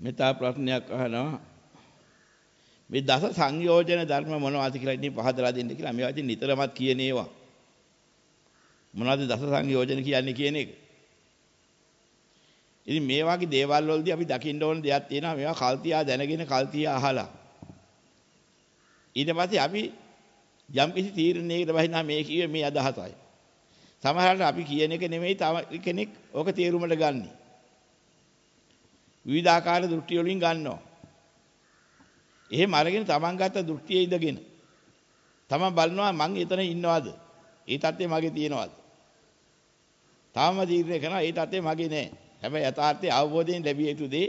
මෙතා ප්‍රශ්නයක් අහනවා. මේ දස සංයෝජන ධර්ම මොනවද කියලා ඉතින් පහදලා දෙන්න කියලා මේවා ඉතින් නිතරමත් කියන ඒවා. මොනවද දස සංයෝජන කියන්නේ කියන එක? ඉතින් මේ වගේ දේවල් වලදී අපි දකින්න ඕන දෙයක් තියෙනවා. මේවා කල්තියා දැනගෙන කල්තියා අහලා. ඊට පස්සේ අපි යම් කිසි තීරණයකට බහිනා මේ කියේ මේ අදහසයි. සමහරවිට අපි කියන එක නෙමෙයි තව කෙනෙක් ඕක තේරුමට ගන්නේ. විවිධාකාර දෘෂ්ටි වලින් ගන්නවා. එහෙම අරගෙන තමන් ගත්ත දෘෂ්ටියේ ඉඳගෙන තමන් බලනවා මං එතන ඉන්නවද? ඒ தත්ත්වය මගේ තියෙනවද? තාම තීරණය කරනවා ඒ தත්ත්වය මගේ නෑ. හැබැයි යථාර්ථයේ අවබෝධයෙන් ලැබිය යුතු දේ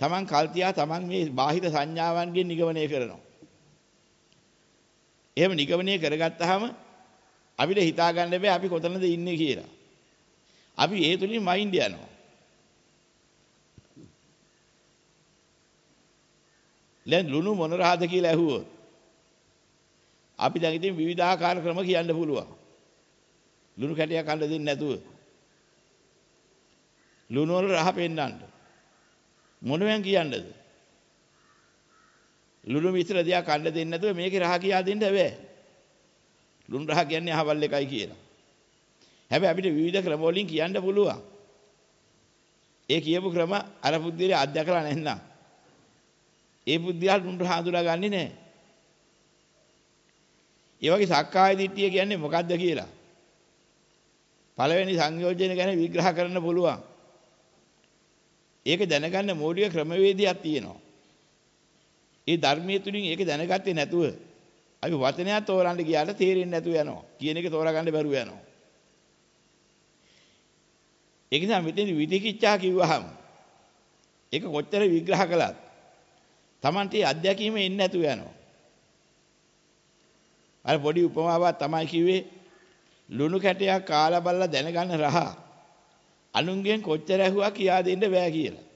තමන් කල්තියා තමන් මේ බාහිර සංඥාවන්ගෙන් නිගමනය කරනවා. එහෙම නිගමනය කරගත්තාම අපිට හිතා ගන්න බෑ අපි කොතනද ඉන්නේ කියලා. අපි ඒ තුලින් මයින්ඩ් යනවා. දැන් ලුණු මොන රහද කියලා ඇහුවොත් අපි දැන් ඉතින් විවිධාකාර ක්‍රම කියන්න පුළුවන්. ලුණු කැටයක් අඬ දෙන්නේ නැතුව. ලුණු වල රහ පෙන්නන්න. මොනවෙන් කියන්නද? ලුණු මිශ්‍ර දෙයක් අඬ දෙන්නේ නැතුව මේකේ රහ කියා දෙන්න බෑ. ලුණු රහ කියන්නේ අහවල් එකයි කියලා. හැබැයි අපිට විවිධ ක්‍රම වලින් කියන්න පුළුවන්. ඒ කියපු ක්‍රම අර පුද්දලේ අත්දකලා නැත්නම් ඒ බුද්ධියල් උන්ට හඳුනාගන්නේ නැහැ. ඒ වගේ සක්කාය දිට්ඨිය කියන්නේ මොකද්ද කියලා. පළවෙනි සංයෝජන ගැන විග්‍රහ කරන්න පුළුවන්. ඒක දැනගන්න මූලික ක්‍රමවේදයක් තියෙනවා. ඒ ධර්මයේ තුලින් ඒක දැනගත්තේ නැතුව අපි වචනයක් තෝරන්න ගියාට තේරෙන්නේ නැතුව යනවා. කියන එක තෝරාගන්න බැරුව යනවා. ඒක නිසා මෙතෙන් විදිකිච්ඡා කිව්වහම ඒක කොච්චර විග්‍රහ කළත් Tamanට ඒ අත්දැකීම එන්නේ නැතුව යනවා. අර පොඩි උපමාවක් තමයි කිව්වේ ලුණු කැටයක් කාලා බලලා දැනගන්න රහ අනුන්ගෙන් කොච්චර ඇහුවා කියා දෙන්න බෑ කියලා.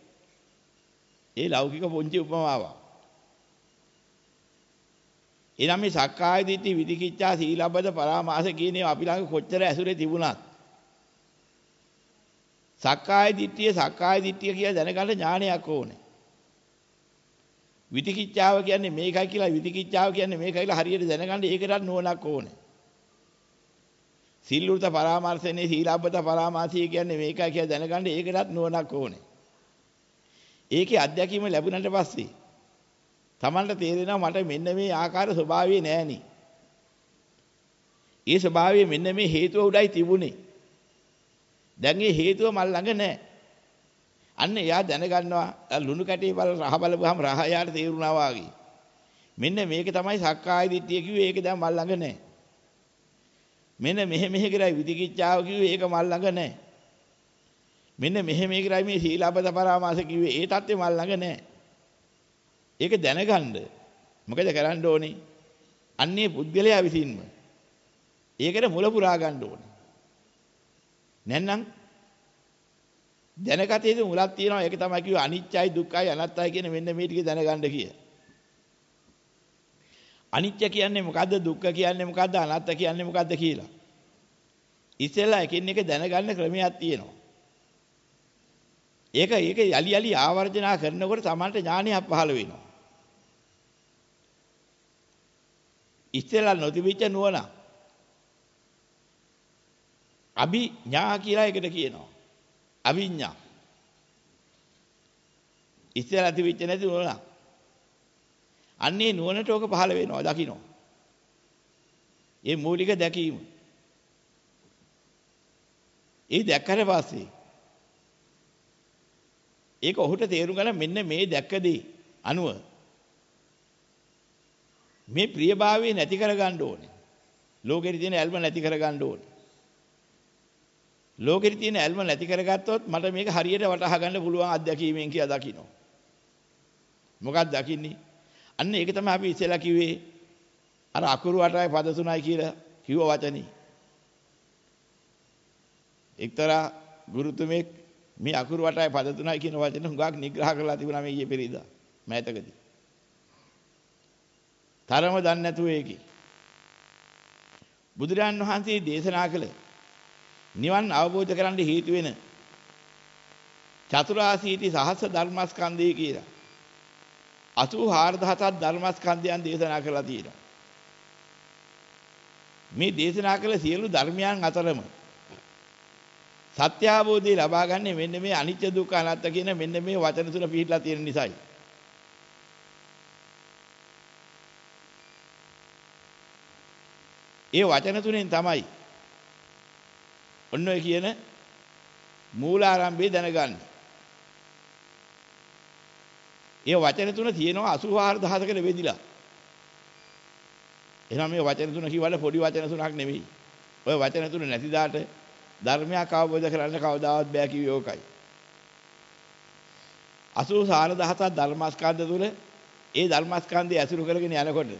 ඒ ලෞකික පොන්චි උපමාවක්. එනම් මේ සක්කාය දිට්ඨි විදිකිච්ඡා සීලබ්බත පරාමාස කියන ඒවා අපි ළඟ කොච්චර ඇසුරේ තිබුණත් සක්කාය දිට්ඨිය සක්කාය දිට්ඨිය කියලා දැනගන්න ඥානයක් ඕනේ. විතිකිච්ඡාව කියන්නේ මේකයි කියලා විතිකිච්ඡාව කියන්නේ මේකයි කියලා හරියට දැනගන්න ඒකට නුවණක් ඕනේ. සීලෘත පරාමර්ශනේ සීලාබ්බත පරාමාසය කියන්නේ මේකයි කියලා දැනගන්න ඒකටත් නුවණක් ඕනේ. ඒකේ අධ්‍යක්ීම ලැබුණාට පස්සේ Tamanට තේරෙනවා මට මෙන්න මේ ආකාර ස්වභාවය නෑනේ. ඒ ස්වභාවය මෙන්න මේ හේතුව උඩයි තිබුණේ. දැන් ඒ හේතුව මල් ළඟ නෑ. අන්න එයා දැනගන්නවා ලුණු කැටේ බල රහ බලපුවාම රහ යාට තේරුණා වාගේ. මෙන්න මේක තමයි සක්කාය දිට්ඨිය කිව්වේ ඒක දැන් මල් ළඟ නැහැ. මෙන්න මෙහෙ මෙහෙ කරයි විදිකිච්ඡාව කිව්වේ ඒක මල් ළඟ නැහැ. මෙන්න මෙහෙ මෙහෙ කරයි මේ සීලබ්බත පරාමාස කිව්වේ ඒ தත්ත්වේ මල් ළඟ නැහැ. ඒක දැනගන්න මොකද කරන්න ඕනේ? අන්නේ පුද්ගලයා විසින්ම. ඒකට මුල පුරා ගන්න ඕනේ. නැත්නම් දැනගත යුතු මුලක් තියෙනවා. ඒක තමයි කිව්ව අනිත්‍යයි දුක්ඛයි අනාත්තයි කියන මෙන්න මේ ටික දැනගන්න කිය. අනිත්‍ය කියන්නේ මොකද්ද? දුක්ඛ කියන්නේ මොකද්ද? අනාත්ත කියන්නේ මොකද්ද කියලා. ඉතලා එකින් එක දැනගන්න ක්‍රමයක් තියෙනවා. ඒක ඒක යලි යලි ආවර්ජනා කරනකොට Tamanට ඥානයක් පහළ වෙනවා. ඉතලා නොතිබිච්ච නුවණ. අභිඥා කියලා එකට කියනවා. අවිඥා. ඉස්සෙල්ලා තිබෙච්ච නැති නුවණ. අන්නේ නුවණට ඕක පහළ වෙනවා දකින්න. ඒ මූලික දැකීම. ඒ දැක්කට පස්සේ ඒක ඔහුට තේරුම් ගන්න මෙන්න මේ දැක්කදී අනුව මේ ප්‍රියභාවය නැති කරගන්න ඕනේ. ලෝකෙට තියෙන ඇල්ම නැති කරගන්න ඕනේ. ලෝකෙට තියෙන ඇල්ම නැති කරගත්තොත් මට මේක හරියට වටහා ගන්න පුළුවන් අත්දැකීමෙන් කියලා දකිනවා. මොකක්ද දකින්නේ? අන්න ඒක තමයි අපි ඉස්සෙල්ලා කිව්වේ අර අකුරු අටයි පද තුනයි කියලා කිව්ව වචනේ. එක්තරා ගුරුතුමෙක් මේ අකුරු අටයි පද තුනයි කියන වචන හුඟක් නිග්‍රහ කරලා තිබුණා මේ ඊයේ පෙරේදා මෑතකදී. තරම දන්නේ නැතුව ඒකේ. බුදුරන් වහන්සේ දේශනා කළේ නිවන් අවබෝධ කරන්න හේතු වෙන චතුරාසීති සහස්‍ර ධර්මස්කන්ධය කියලා. 84000ක් ධර්මස්කන්ධයන් දේශනා කරලා තියෙනවා. මේ දේශනා කළ සියලු ධර්මයන් අතරම සත්‍ය අවබෝධය ලබා ගන්න මෙන්න මේ අනිත්‍ය දුක්ඛ අනාත්ම කියන මෙන්න මේ වචන තුන පිළිහිලා තියෙන නිසායි. ඒ වචන තුනෙන් තමයි ඔන්න ඔය කියන මූලාරම්භය දැනගන්නේ. ඒ වචන තුන තියෙනවා 84000කට බෙදිලා. එහෙනම් මේ වචන තුන කිව්වල පොඩි වචන තුනක් නෙවෙයි. ඔය වචන තුන නැති දාට ධර්මයක් අවබෝධ කරගන්න කවදාවත් බෑ කිව්වේ ඕකයි. 84000ක් ධර්මස්කන්ධ තුල ඒ ධර්මස්කන්ධය ඇසුරු කරගෙන යනකොට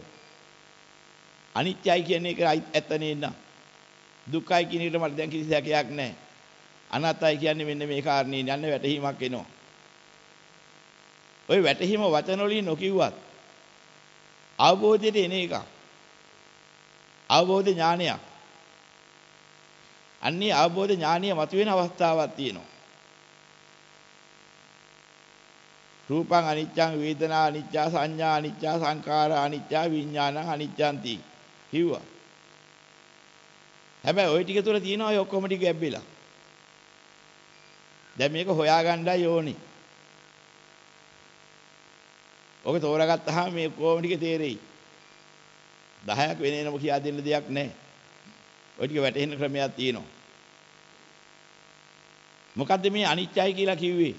අනිත්‍යයි කියන එක ඇත්ත නේද? දුක්ඛයි කියන එකට මට දැන් කිසි සැකයක් නැහැ. අනාත්තයි කියන්නේ මෙන්න මේ කාරණේ යන්නේ වැටහීමක් එනවා. ওই වැටහීම වචන වලින් නොකියුවත් අවබෝධයට එන එකක්. අවබෝධ ඥානයක්. අන්නේ අවබෝධ ඥානිය මතුවෙන අවස්ථාවක් තියෙනවා. රූපං අනිච්චං වේදනා අනිච්චා සංඥා අනිච්චා සංඛාරා අනිච්චා විඥානං අනිච්ඡන්ති කිව්වා. හැබැයි ওই ටික තුල තියෙනවා ඔය ඔක්කොම ටික ගැබ්බිලා. දැන් මේක හොයාගන්නයි ඕනේ. ඔක තෝරාගත්තාම මේ කොහොම ටික තේරෙයි. 10ක් වෙන එනම කියා දෙන්න දෙයක් නැහැ. ඔය ටික වැටහෙන ක්‍රමයක් තියෙනවා. මොකද්ද මේ අනිත්‍යයි කියලා කිව්වේ?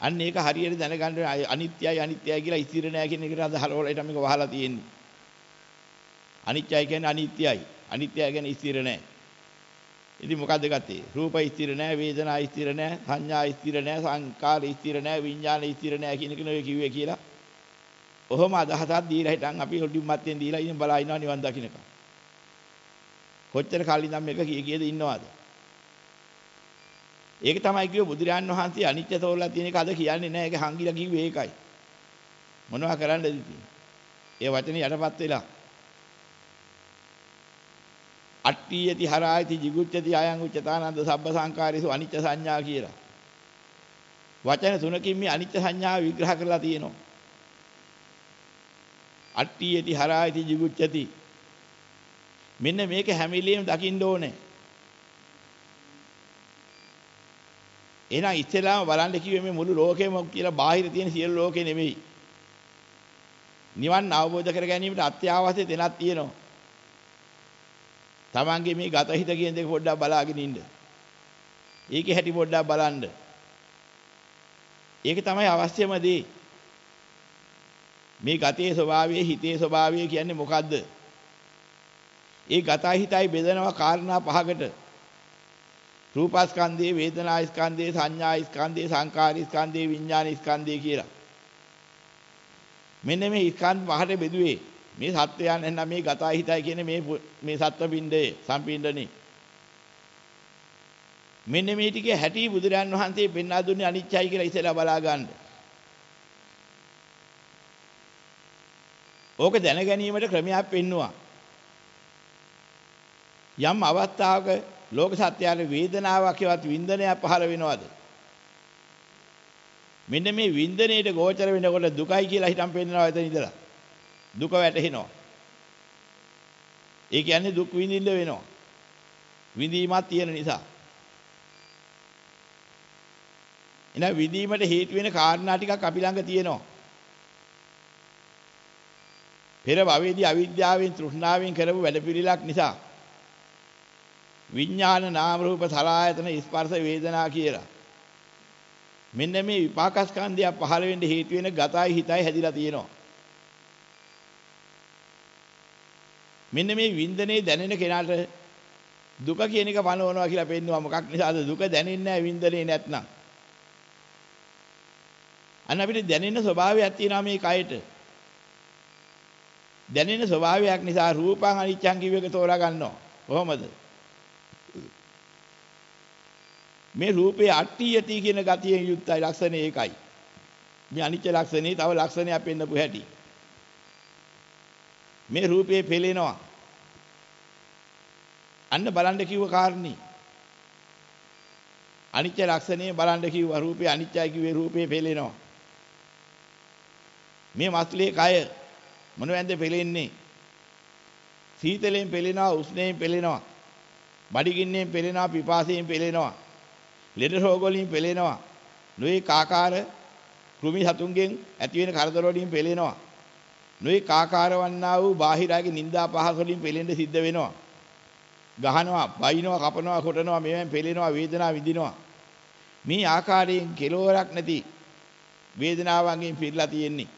අන්න ඒක හරියට දැනගන්න අනිත්‍යයි අනිත්‍යයි කියලා ඉතිර නෑ කියන එකට අදහල වලට මේක වහලා තියෙන්නේ. අනිත්‍යයි කියන්නේ අනිත්‍යයි. අනිත්‍යයි කියන්නේ ඉතිර නෑ. ඉතින් මොකද්ද ගත්තේ? රූප ස්ථිර නෑ, වේදනා ස්ථිර නෑ, සංඥා ස්ථිර නෑ, සංකාර ස්ථිර නෑ, විඥාන ස්ථිර නෑ කියන එක නෙවෙයි කිව්වේ කියලා. ඔහොම අදහසක් දීලා හිටන් අපි ඔඩින් මත්තෙන් දීලා ඉන්න බලා ඉන්නවා නිවන් දකින්නක. කොච්චර කාලෙ ඉඳන් මේක කී කීයද ඉන්නවද? ඒක තමයි කිව්ව බුදුරජාන් වහන්සේ අනිත්‍ය තෝරලා තියෙන එක අද කියන්නේ නැහැ. ඒක හංගිලා කිව්වේ ඒකයි. මොනවා කරන්නද ඉතින්? ඒ වචනේ යටපත් වෙලා අට්ඨියති හරායති jigucchati අයං උච්චතානන්ද සබ්බ සංකාරේසු අනිච්ච සංඥා කියලා. වචන තුනකින් මේ අනිච්ච සංඥාව විග්‍රහ කරලා තියෙනවා. අට්ඨියති හරායති jigucchati මෙන්න මේක හැමිලියෙම දකින්න ඕනේ. එහෙනම් ඉස්සෙල්ලාම බලන්න කිව්වේ මේ මුළු ලෝකෙම කියලා බාහිර තියෙන සියලු ලෝකේ නෙමෙයි. නිවන් අවබෝධ කර ගැනීමට අත්‍යවශ්‍ය දෙයක් තියෙනවා. Tamange මේ ගත හිත කියන දේ පොඩ්ඩක් බලාගෙන ඉන්න. ඒකේ හැටි පොඩ්ඩක් බලන්න. ඒක තමයි අවශ්‍යම දේ. මේ ගතේ ස්වභාවය හිතේ ස්වභාවය කියන්නේ මොකද්ද? ඒ ගතයි හිතයි බෙදෙනවා කාරණා පහකට. රූපස්කන්ධේ වේදනා ස්කන්ධේ සංඥා ස්කන්ධේ සංකාර ස්කන්ධේ විඥාන ස්කන්ධේ කියලා. මෙන්න මේ ස්කන්ධ පහට බෙදුවේ මේ සත්වයන් එන්න මේ ගතයි හිතයි කියන මේ මේ සත්ව පින්ඩේ සම්පින්ඩනේ මෙන්න මේ ටිකේ හැටි බුදුරයන් වහන්සේ පෙන්වා දුන්නේ අනිච්චයි කියලා ඉතලා බලා ගන්න. ඕක දැන ගැනීමට ක්‍රමයක් පෙන්නවා. යම් අවස්ථාවක ලෝක සත්‍යයේ වේදනාවක් හෙවත් වින්දනයක් පහළ වෙනවද? මෙන්න මේ වින්දනයේට ගෝචර වෙනකොට දුකයි කියලා හිතන් පෙන්නනවා එතන ඉඳලා. දුක වැටහෙනවා. ඒ කියන්නේ දුක් විඳින්න වෙනවා. විඳීමක් තියෙන නිසා. එහෙනම් විඳීමට හේතු වෙන කාරණා ටිකක් අපි ළඟ තියෙනවා. පෙර භවයේදී අවිද්‍යාවෙන් තෘෂ්ණාවෙන් කරපු වැඩපිළිලක් නිසා විඥාන නාම රූප සලආයතන ස්පර්ශ වේදනා කියලා මෙන්න මේ විපාකස්කන්ධය පහළ වෙන්න හේතු වෙන ගතයි හිතයි හැදිලා තියෙනවා මෙන්න මේ වින්දනේ දැනෙන කෙනාට දුක කියන එක පනවනවා කියලා පෙන්නවා. මොකක් නිසාද? දුක දැනෙන්නේ නැහැ වින්දනේ නැත්නම්. අන්න අපිට දැනෙන ස්වභාවයක් තියෙනවා මේ කයට. දැනෙන ස්වභාවයක් නිසා රූපං අනිච්චං කිව්ව එක තෝරා ගන්නවා. කොහොමද? මේ රූපේ අට්ඨියති කියන ගතියෙන් යුක්තයි ලක්ෂණය ඒකයි. මේ අනිච්ච ලක්ෂණේ තව ලක්ෂණයක් පෙන්නපු හැටි. මේ රූපේ පෙලෙනවා. අන්න බලන්න කිව්ව කාරණේ. අනිත්‍ය ලක්ෂණය බලන්න කිව්වා රූපේ අනිත්‍යයි කිව්වේ රූපේ පෙළෙනවා. මේ මස්ලේ කය මොනවැන්ද පෙළෙන්නේ? සීතලෙන් පෙළෙනවා උෂ්ණයෙන් පෙළෙනවා. බඩගින්නෙන් පෙළෙනවා පිපාසයෙන් පෙළෙනවා. ලෙඩ රෝග වලින් පෙළෙනවා. නොයේ කාකාර කෘමි සතුන්ගෙන් ඇති වෙන කරදර වලින් පෙළෙනවා. නොයේ කාකාර වන්නා වූ බාහිරාගේ නිന്ദා පහස වලින් පෙළෙන්න සිද්ධ වෙනවා. ගහනවා, බයිනවා, කපනවා, කොටනවා, මේවෙන් පෙළෙනවා, වේදනාව විඳිනවා. මේ ආකාරයෙන් කෙලවරක් නැති වේදනාවන්ගෙන් පිරලා තියෙන්නේ.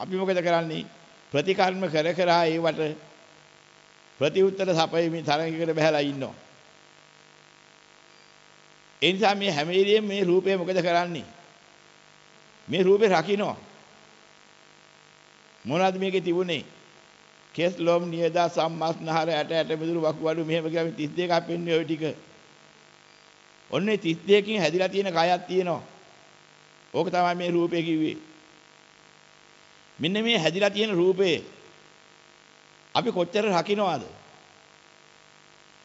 අපි මොකද කරන්නේ? ප්‍රතිකර්ම කර කර ඒවට ප්‍රතිඋත්තර සපයමින් තරඟයකට බහැලා ඉන්නවා. ඒ නිසා මේ හැම ඉරියෙම මේ රූපය මොකද කරන්නේ? මේ රූපේ රකින්නවා. මොනවද මේකේ තිබුණේ? කෙස් ලොම් නියදා සම්මස්නහර ඇට ඇට මිදුළු වකුගඩු මෙහෙම කියලා මේ 32ක් පෙන්වන්නේ ওই ටික. ඔන්නේ 32කින් හැදිලා තියෙන කයක් තියෙනවා. ඕක තමයි මේ රූපේ කිව්වේ. මෙන්න මේ හැදිලා තියෙන රූපේ අපි කොච්චර රකින්නවද?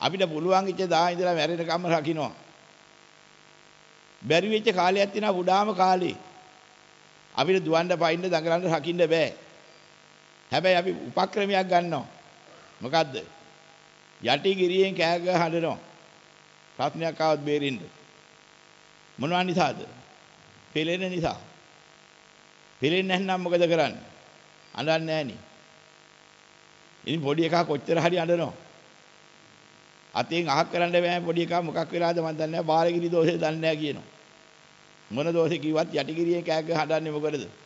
අපිට පුළුවන් ඉච්ච දා ඉඳලා මැරෙනකම්ම රකින්නවා. බැරි වෙච්ච කාලයක් තියෙනවා බුඩාම කාලේ. අපිට දුවන්න පයින්න දඟලන්න රකින්න බෑ. හැබැයි අපි උපක්‍රමයක් ගන්නවා. මොකද්ද? යටි ගිරියෙන් කෑ ගහ හඬනවා. ප්‍රශ්නයක් ආවත් බේරෙන්න. මොනවා නිසාද? පෙලෙන නිසා. පෙලෙන්නේ නැත්නම් මොකද කරන්නේ? අඬන්නේ නැහනේ. ඉතින් පොඩි එකා කොච්චර හරි අඬනවා. අතෙන් අහක් කරන්න බෑ පොඩි එකා මොකක් වෙලාද මන් දන්නේ නැහැ. බාලගිරි දෝෂේ දන්නේ නැහැ කියනවා. මොන දෝෂේ කිව්වත් යටිගිරියේ කෑග හඬන්නේ මොකටද?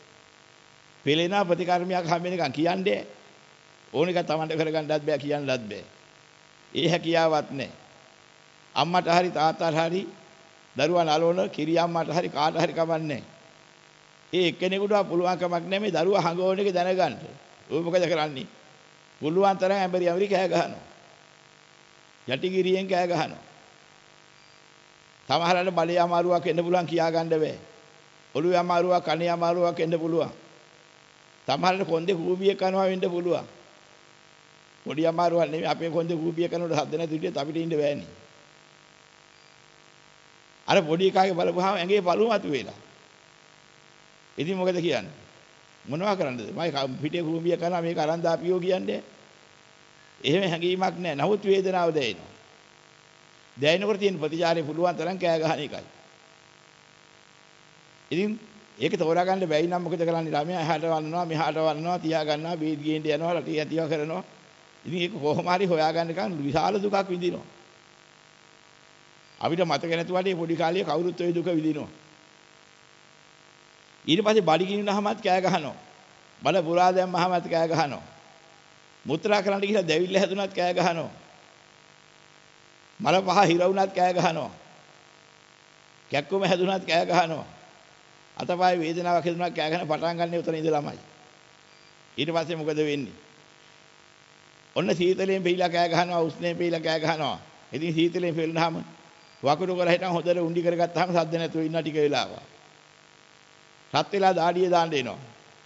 පෙලෙන ප්‍රතිකර්මයක් හැමෙන එකක් කියන්නේ. ඕන එක තමන්ට කරගන්නත් බෑ කියන්නත් බෑ. ඒ හැකියාවක් නැහැ. අම්මට හරි තාත්තට හරි දරුවා නලවන කිරි අම්මට හරි කාට හරි කමන්නේ ඒ එක්කෙනෙකුට පුළුවන් කමක් නැහැ මේ දරුවා හංගවන එක දැනගන්න. ਉਹ මොකද කරන්නේ? පුළුවන් තරම් ඇඹරි ඇඹරි කෑ ගහනවා. යටිගිරියෙන් කෑ ගහනවා. සමහරවිට බලය අමාරුවක් එන්න පුළුවන් කියා ගන්න බෑ. ඔළුවේ අමාරුවක්, කනේ අමාරුවක් එන්න පුළුවන්. සමහරවිට කොන්දේ කූඹිය කනවා වෙන්න පුළුවන්. පොඩි අමාරුවක් නෙමෙයි අපේ කොන්දේ කූඹිය කනකොට හද නැති විදිහට අපිට ඉන්න බෑනේ. අර පොඩි එකාගේ බලපුවාම ඇඟේ පළු මතු වෙලා. ඉතින් මොකද කියන්නේ? මොනවා කරන්නද? මම පිටේ කූඹිය කරනවා මේක අරන් දාපියෝ කියන්නේ. එහෙම හැඟීමක් නැහැ. නමුත් වේදනාව දැනෙනවා. දැනෙනකොට තියෙන ප්‍රතිචාරය පුළුවන් තරම් කෑ ගහන එකයි. ඉතින් ඒක තෝරා ගන්න බැයි නම් මොකද කරන්නේ? ළමයා එහාට වන්නනවා මෙහාට වන්නනවා තියා ගන්නවා බීඩ් ගේන්න යනවා රටි ඇතිව කරනවා. ඉතින් ඒක කොහොම හරි හොයාගන්නකන් විශාල දුකක් විඳිනවා. අපිට මතක නැතුවට මේ පොඩි කාලේ කවුරුත් ওই දුක විඳිනවා. ඊට පස්සේ බඩ ගිනිනහමත් කෑ ගහනවා. බඩ පුරා දැම්මහමත් කෑ ගහනවා. මුත්‍රා කරන්න ගිහලා දැවිල්ල හැදුනත් කෑ ගහනවා. මල පහ හිර වුණත් කෑ ගහනවා. කැක්කුම හැදුනත් කෑ ගහනවා. අතපය වේදනාවක් හැදුනත් කෑ ගහන පටන් ගන්න උතන ඉඳලාමයි. ඊට පස්සේ මොකද වෙන්නේ? ඔන්න සීතලෙන් පිළිලා කෑ ගහනවා උස්නේ පිළිලා කෑ ගහනවා. ඉතින් සීතලෙන් පිළිනහම වකුඩු කර හිටන් හොඳට උණ්ඩි කරගත්තාම සද්ද නැතුව ඉන්න ටික වෙලාවක්. රත් වෙලා දාඩිය දාන්න එනවා.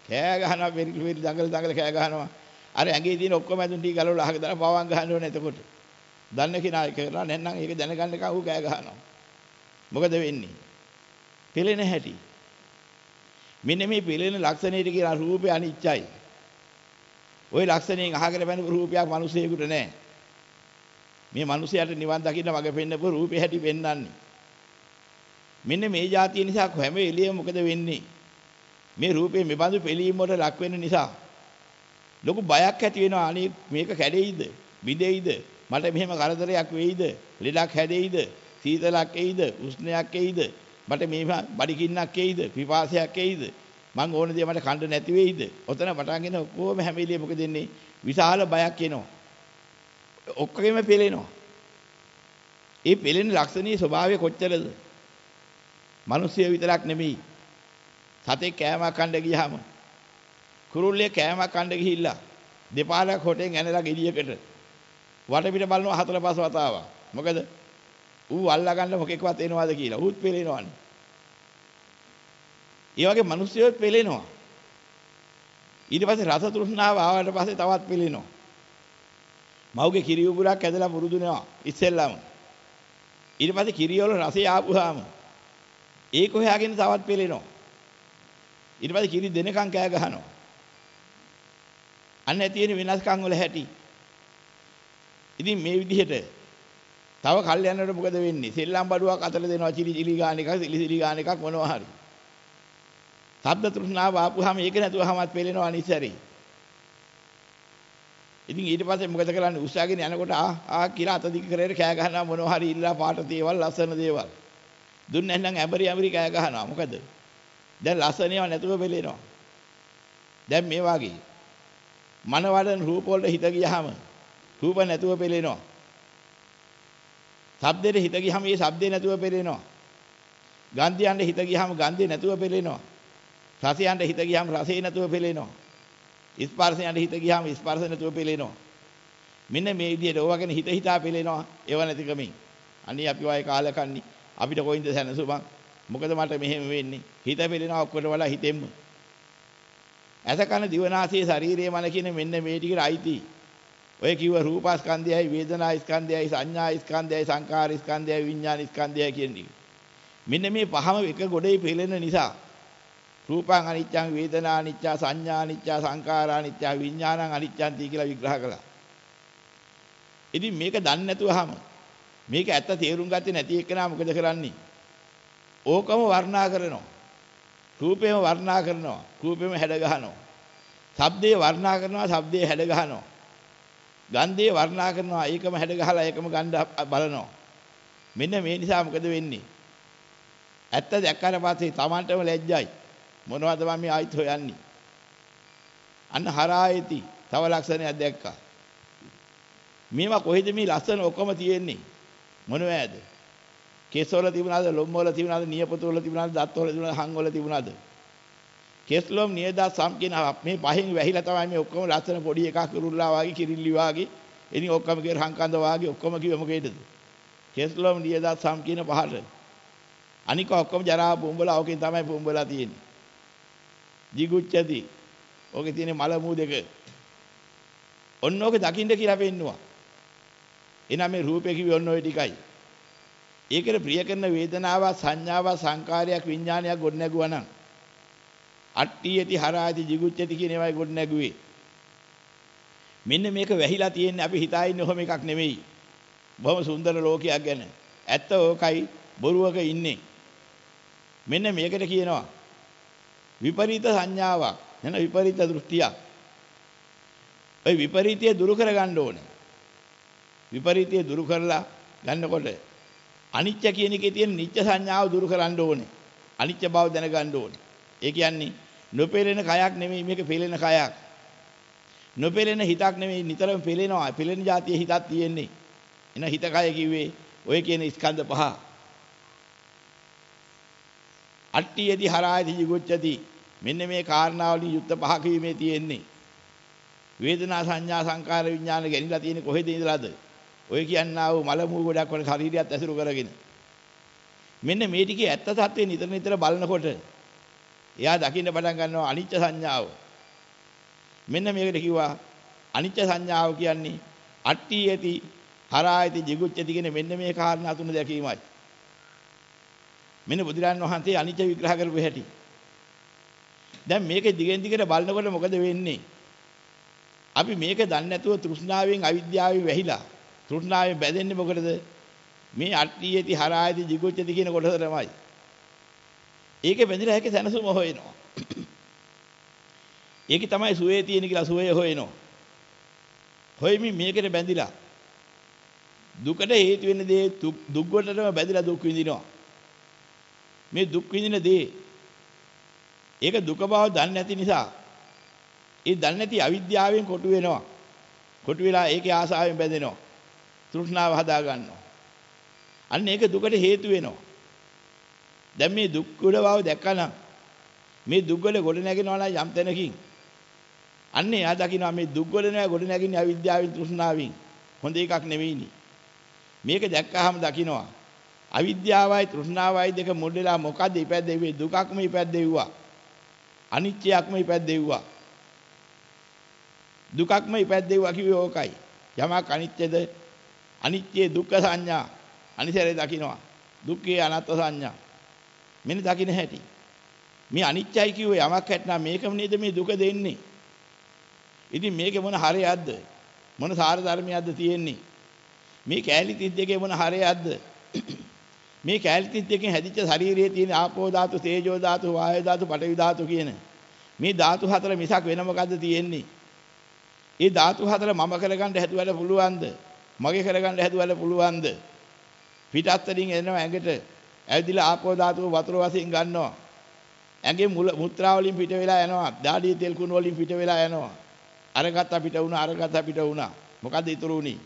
කෑ ගහනවා පෙරිලි පෙරිලි දඟල දඟල කෑ ගහනවා. අර ඇඟේ තියෙන ඔක්කොම ඇඳුම් ටික ගලවලා අහක දාලා පවන් ගහන්න ඕනේ එතකොට. දන්න කෙනා ඒක කරලා නැත්නම් ඒක දැනගන්න කවු කෑ ගහනවා. මොකද වෙන්නේ? පෙලෙන හැටි. මෙන්න මේ පෙළෙන ලක්ෂණයට කියන රූපය අනිච්චයි. ওই ලක්ෂණයෙන් අහගෙන බැලු රූපයක් මිනිසෙකුට නැහැ. මේ මිනිසයාට නිවන් දකින්න මඟ පෙන්නපු රූපේ හැටි පෙන්වන්නේ. මෙන්න මේ જાතිය නිසා හැම එළියෙම මොකද වෙන්නේ? මේ රූපේ මෙබඳු පිළීම් වලට ලක් වෙන නිසා ලොකු බයක් ඇති වෙනවා අනේ මේක කැඩෙයිද බිඳෙයිද මට මෙහෙම කරදරයක් වෙයිද ලෙඩක් හැදෙයිද සීතලක් එයිද උෂ්ණයක් එයිද මට මේ බඩගින්නක් එයිද? පිපාසයක් එයිද? මං ඕන දේ මට කන්න නැති වෙයිද? ඔතන පටන්ගෙන කොහොම හැම එළියෙම මොකද වෙන්නේ? විශාල බයක් එනවා. ඔක්කොගෙම පෙලෙනවා. ඒ පෙලෙන ලක්ෂණීය ස්වභාවය කොච්චරද? මිනිස්සු විතරක් නෙමෙයි. සතේ කෑමක් කන්න ගියාම කුරුල්ලේ කෑමක් කන්න ගිහිල්ලා දෙපාරක් හොටෙන් ඇනලා ගෙඩියකට වටපිට බලනවා හතර පහ වතාවක්. මොකද ඌ අල්ලා ගන්න මොකෙක්වත් එනවාද කියලා. ඌත් පෙලෙනවානේ. ඒ වගේ මිනිස්සුයොත් පෙලෙනවා. ඊට පස්සේ රස තෘෂ්ණාව ආවට පස්සේ තවත් පෙලෙනවා. මව්ගේ කිරි උගුරක් ඇදලා පුරුදුනවා ඉස්සෙල්ලාම. ඊට පස්සේ කිරියවල රසය ආපුවාම ඒක හොයාගෙන තවත් පෙලෙනවා. ඊට පස්සේ කිරි දෙනකන් කෑ ගහනවා. අන්න තියෙන වෙනස්කම් වල හැටි. ඉතින් මේ විදිහට තව කල් යනකොට මොකද වෙන්නේ? සෙල්ලම් බඩුවක් අතල දෙනවා චිලි චිලි ගාන එකක්, සිලි සිලි ගාන එකක් මොනවා හරි. ශබ්ද තෘෂ්ණාව ආපුවාම ඒක නැතුවමත් පෙලෙනවා අනිසරේ. ඉතින් ඊට පස්සේ මොකද කරන්නේ? උස්සාගෙන යනකොට ආ ආ කියලා අත දිග කරේට කෑ ගහනවා මොනවා හරි ඉල්ලා පාට දේවල් ලස්සන දේවල්. දුන්නේ නැත්නම් ඇඹරි ඇඹරි කෑ ගහනවා. මොකද? දැන් ලස්සනේව නැතුව පෙලෙනවා. දැන් මේ වගේ මනවඩන රූප වලට හිත ගියාම රූප නැතුව පෙලෙනවා. ශබ්දෙට හිත ගියාම ඒ ශබ්දේ නැතුව පෙලෙනවා. ගන්ධයන්ට හිත ගියාම ගන්ධේ නැතුව පෙලෙනවා. රසයන්ට හිත ගියාම රසේ නැතුව පෙලෙනවා. ස්පර්ශයන්ට හිත ගියාම ස්පර්ශ නැතුව පෙලෙනවා. මෙන්න මේ විදිහට ඕවා ගැන හිත හිතා පෙලෙනවා ඒව නැතිකමින්. අනේ අපි වයි කාලකන්ණි අපිට කොයින්ද සැනසුමක්? මොකද මට මෙහෙම වෙන්නේ? හිත පෙලෙනවා ඔක්කොට වඩා හිතෙන්න. ඇස කන දිවනාසය ශරීරය මන කියන මෙන්න මේ ටිකට අයිති. ඔය කිව්ව රූපස්කන්ධයයි වේදනා ස්කන්ධයයි සංඥා ස්කන්ධයයි සංකාර ස්කන්ධයයි විඥාන ස්කන්ධයයි කියන්නේ. මෙන්න මේ පහම එක ගොඩේ පෙළෙන නිසා රූපං අනිච්චං වේදනා අනිච්චා සංඥා අනිච්චා සංකාරා අනිච්චා විඥානං අනිච්චං තී කියලා විග්‍රහ කළා. ඉතින් මේක දන්නේ නැතුවහම මේක ඇත්ත තේරුම් ගත්තේ නැති එකනා මොකද කරන්නේ? ඕකම වර්ණනා කරනවා. රූපේම වර්ණනා කරනවා. රූපේම හැඩ ගහනවා. ශබ්දේ වර්ණනා කරනවා. ශබ්දේ හැඩ ගහනවා. ගන්ධේ වර්ණනා කරනවා. ඒකම හැඩ ගහලා ඒකම ගඳ බලනවා. මෙන්න මේ නිසා මොකද වෙන්නේ? ඇත්ත දැක්කට පස්සේ Tamanටම ලැජ්ජයි. මොනවද මම මේ ආයිත් හොයන්නේ? අන්න හරායති. තව ලක්ෂණයක් දැක්කා. මේවා කොහෙද මේ ලස්සන ඔක්කොම තියෙන්නේ? මොනවද? කෙස්වල තිබුණාද, ලොම්වල තිබුණාද, නියපොතුවල තිබුණාද, දත්වල තිබුණාද, හංවල තිබුණාද? කෙස්ලොම් නියදත් සම් කියන මේ පහෙන් වැහිලා තමයි මේ ඔක්කොම ලස්සන පොඩි එකක් කුරුල්ලා වගේ කිරිල්ලි වගේ ඉතින් ඔක්කොම කිය රංකන්ද වගේ ඔක්කොම කිව්ව මොකේද? කෙස්ලොම් නියදත් සම් කියන පහට. අනික ඔක්කොම ජරා පුඹලා ඕකෙන් තමයි පුඹලා තියෙන්නේ. jigucchati. ඕකේ තියෙන මල මූ දෙක. ඔන්න ඕක දකින්න කියලා පෙන්නවා. එනනම් මේ රූපේ කිව්වේ ඔන්න ඔය ටිකයි. ඒකට ප්‍රිය කරන වේදනාව සංඥාව සංකාරයක් විඥානයක් ගොඩ නැගුවා නම් අට්ටියති හරාති jigucchati කියන ඒවායි ගොඩ නැගුවේ. මෙන්න මේක වැහිලා තියෙන්නේ අපි හිතා ඉන්නේ ඔහොම එකක් නෙමෙයි. බොහොම සුන්දර ලෝකයක් ගැන. ඇත්ත ඕකයි බොරුවක ඉන්නේ. මෙන්න මේකට කියනවා විපරීත සංඥාවක් එන විපරීත දෘෂ්ටියක්. ওই විපරීතය දුරු කරගන්න ඕනේ. විපරීතය දුරු කරලා ගන්නකොට අනිත්‍ය කියන එකේ තියෙන නිත්‍ය සංඥාව දුරු කරන්න ඕනේ. අනිත්‍ය බව දැනගන්න ඕනේ. ඒ කියන්නේ නොපෙළෙන කයක් නෙමෙයි මේක පෙළෙන කයක්. නොපෙළෙන හිතක් නෙමෙයි නිතරම පෙළෙනවා. පෙළෙන જાතිය හිතක් තියෙන්නේ. එන හිත කය කිව්වේ ඔය කියන ස්කන්ධ පහ. අට්ටියති හරායති jigucchati මෙන්න මේ කාරණාවලින් යුක්ත පහක වීමේ තියෙන්නේ වේදනා සංඥා සංකාර විඥාන ගැනිලා තියෙන්නේ කොහෙද ඉඳලාද ඔය කියන්නා වූ මල මූ ගොඩක් වල ශරීරයත් ඇසුරු කරගෙන මෙන්න මේ ටිකේ ඇත්ත తත්වේ නිතර නිතර බලනකොට එයා දකින්න පටන් ගන්නවා අනිත්‍ය සංඥාව මෙන්න මේකට කිව්වා අනිත්‍ය සංඥාව කියන්නේ අට්ටි යති හරායති jigucchati කියන මෙන්න මේ කාරණා තුන දැකීමයි මෙන්න බුදුරන් වහන්සේ අනිත්‍ය විග්‍රහ කරපු හැටි. දැන් මේක දිගෙන් දිගට බලනකොට මොකද වෙන්නේ? අපි මේක දන්නේ නැතුව තෘෂ්ණාවෙන් අවිද්‍යාවෙන් වැහිලා තෘෂ්ණාවෙන් බැඳෙන්නේ මොකටද? මේ අට්ඨියති හරායති jigucchati කියන කොටස තමයි. ඒකේ බැඳිලා හැකේ සැනසුම හොයනවා. ඒකේ තමයි සුවේ තියෙන කියලා සුවේ හොයනවා. හොයමින් මේකට බැඳිලා දුකට හේතු වෙන දේ දුක් වලටම බැඳිලා දුක් විඳිනවා. මේ දුක් විඳින දේ ඒක දුක බව දන්නේ නැති නිසා ඒ දන්නේ නැති අවිද්‍යාවෙන් කොටු වෙනවා. කොටු වෙලා ඒකේ ආසාවෙන් බැඳෙනවා. තෘෂ්ණාව හදා ගන්නවා. අන්න ඒක දුකට හේතු වෙනවා. දැන් මේ දුක් උඩ බව දැක්කනම් මේ දුක් වල ගොඩ නැගෙනවා නම් යම් තැනකින්. අන්න එයා දකිනවා මේ දුක් වල නෑ ගොඩ නැගින්නේ අවිද්‍යාවෙන් තෘෂ්ණාවෙන්. හොඳ එකක් නෙවෙයිනි. මේක දැක්කහම දකිනවා අවිද්‍යාවයි තෘෂ්ණාවයි දෙක මුඩලා මොකද්ද ඉපැද්දෙව්වේ? දුකක්ම ඉපැද්දෙව්වා. අනිත්‍යයක්ම ඉපැද්දෙව්වා. දුකක්ම ඉපැද්දෙව්වා කිව්වේ ඕකයි. යමක් අනිත්‍යද අනිත්‍ය දුක්ඛ සංඥා. අනිසරේ දකින්නවා. දුක්ඛේ අනාත්ම සංඥා. මෙන්න දකින්න හැටි. මේ අනිත්‍යයි කිව්වේ යමක් හැටනම් මේකම නේද මේ දුක දෙන්නේ. ඉතින් මේකේ මොන හරයක්ද? මොන සාර ධර්මයක්ද තියෙන්නේ? මේ කෑලි 32 මොන හරයක්ද? මේ කෑලි 32කින් හැදිච්ච ශරීරයේ තියෙන ආපෝ ධාතු, තේජෝ ධාතු, වායෝ ධාතු, පඨවි ධාතු කියන මේ ධාතු හතර මිසක් වෙන මොකද්ද තියෙන්නේ? ඒ ධාතු හතර මම කරගන්න හැදුවට පුළුවන්ද? මගේ කරගන්න හැදුවට පුළුවන්ද? පිටත්තරින් එනවා ඇඟට ඇවිදලා ආපෝ ධාතුව වතුර වශයෙන් ගන්නවා. ඇඟේ මුත්‍රා වලින් පිට වෙලා යනවා. දාඩිය තෙල් කුණු වලින් පිට වෙලා යනවා. අරගත්ත පිට වුණා අරගත්ත පිට වුණා. මොකද්ද ඉතුරු උනේ?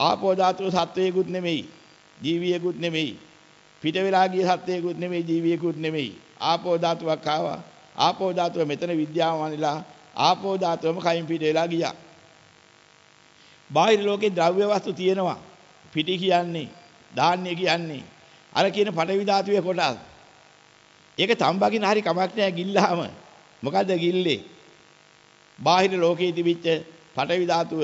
ආපෝ ධාතුව සත්වයේකුත් නෙමෙයි. ජීවියෙකුත් නෙමෙයි. පිට වෙලා ගිය සත්වයේකුත් නෙමෙයි ජීවියෙකුත් නෙමෙයි. ආපෝ ධාතුවක් ආවා. ආපෝ ධාතුව මෙතන විද්‍යාවන්ලා ආපෝ ධාතුවම කයින් පිට වෙලා ගියා. බාහිර ලෝකේ ද්‍රව්‍ය වස්තු තියෙනවා. පිටි කියන්නේ, ධාන්‍ය කියන්නේ. අර කියන පටවි ධාතුවේ කොටස්. ඒක තම්බකින් හරි කමක් නැහැ ගිල්ලාම. මොකද්ද ගිල්ලේ? බාහිර ලෝකේ තිබිච්ච පටවි ධාතුව.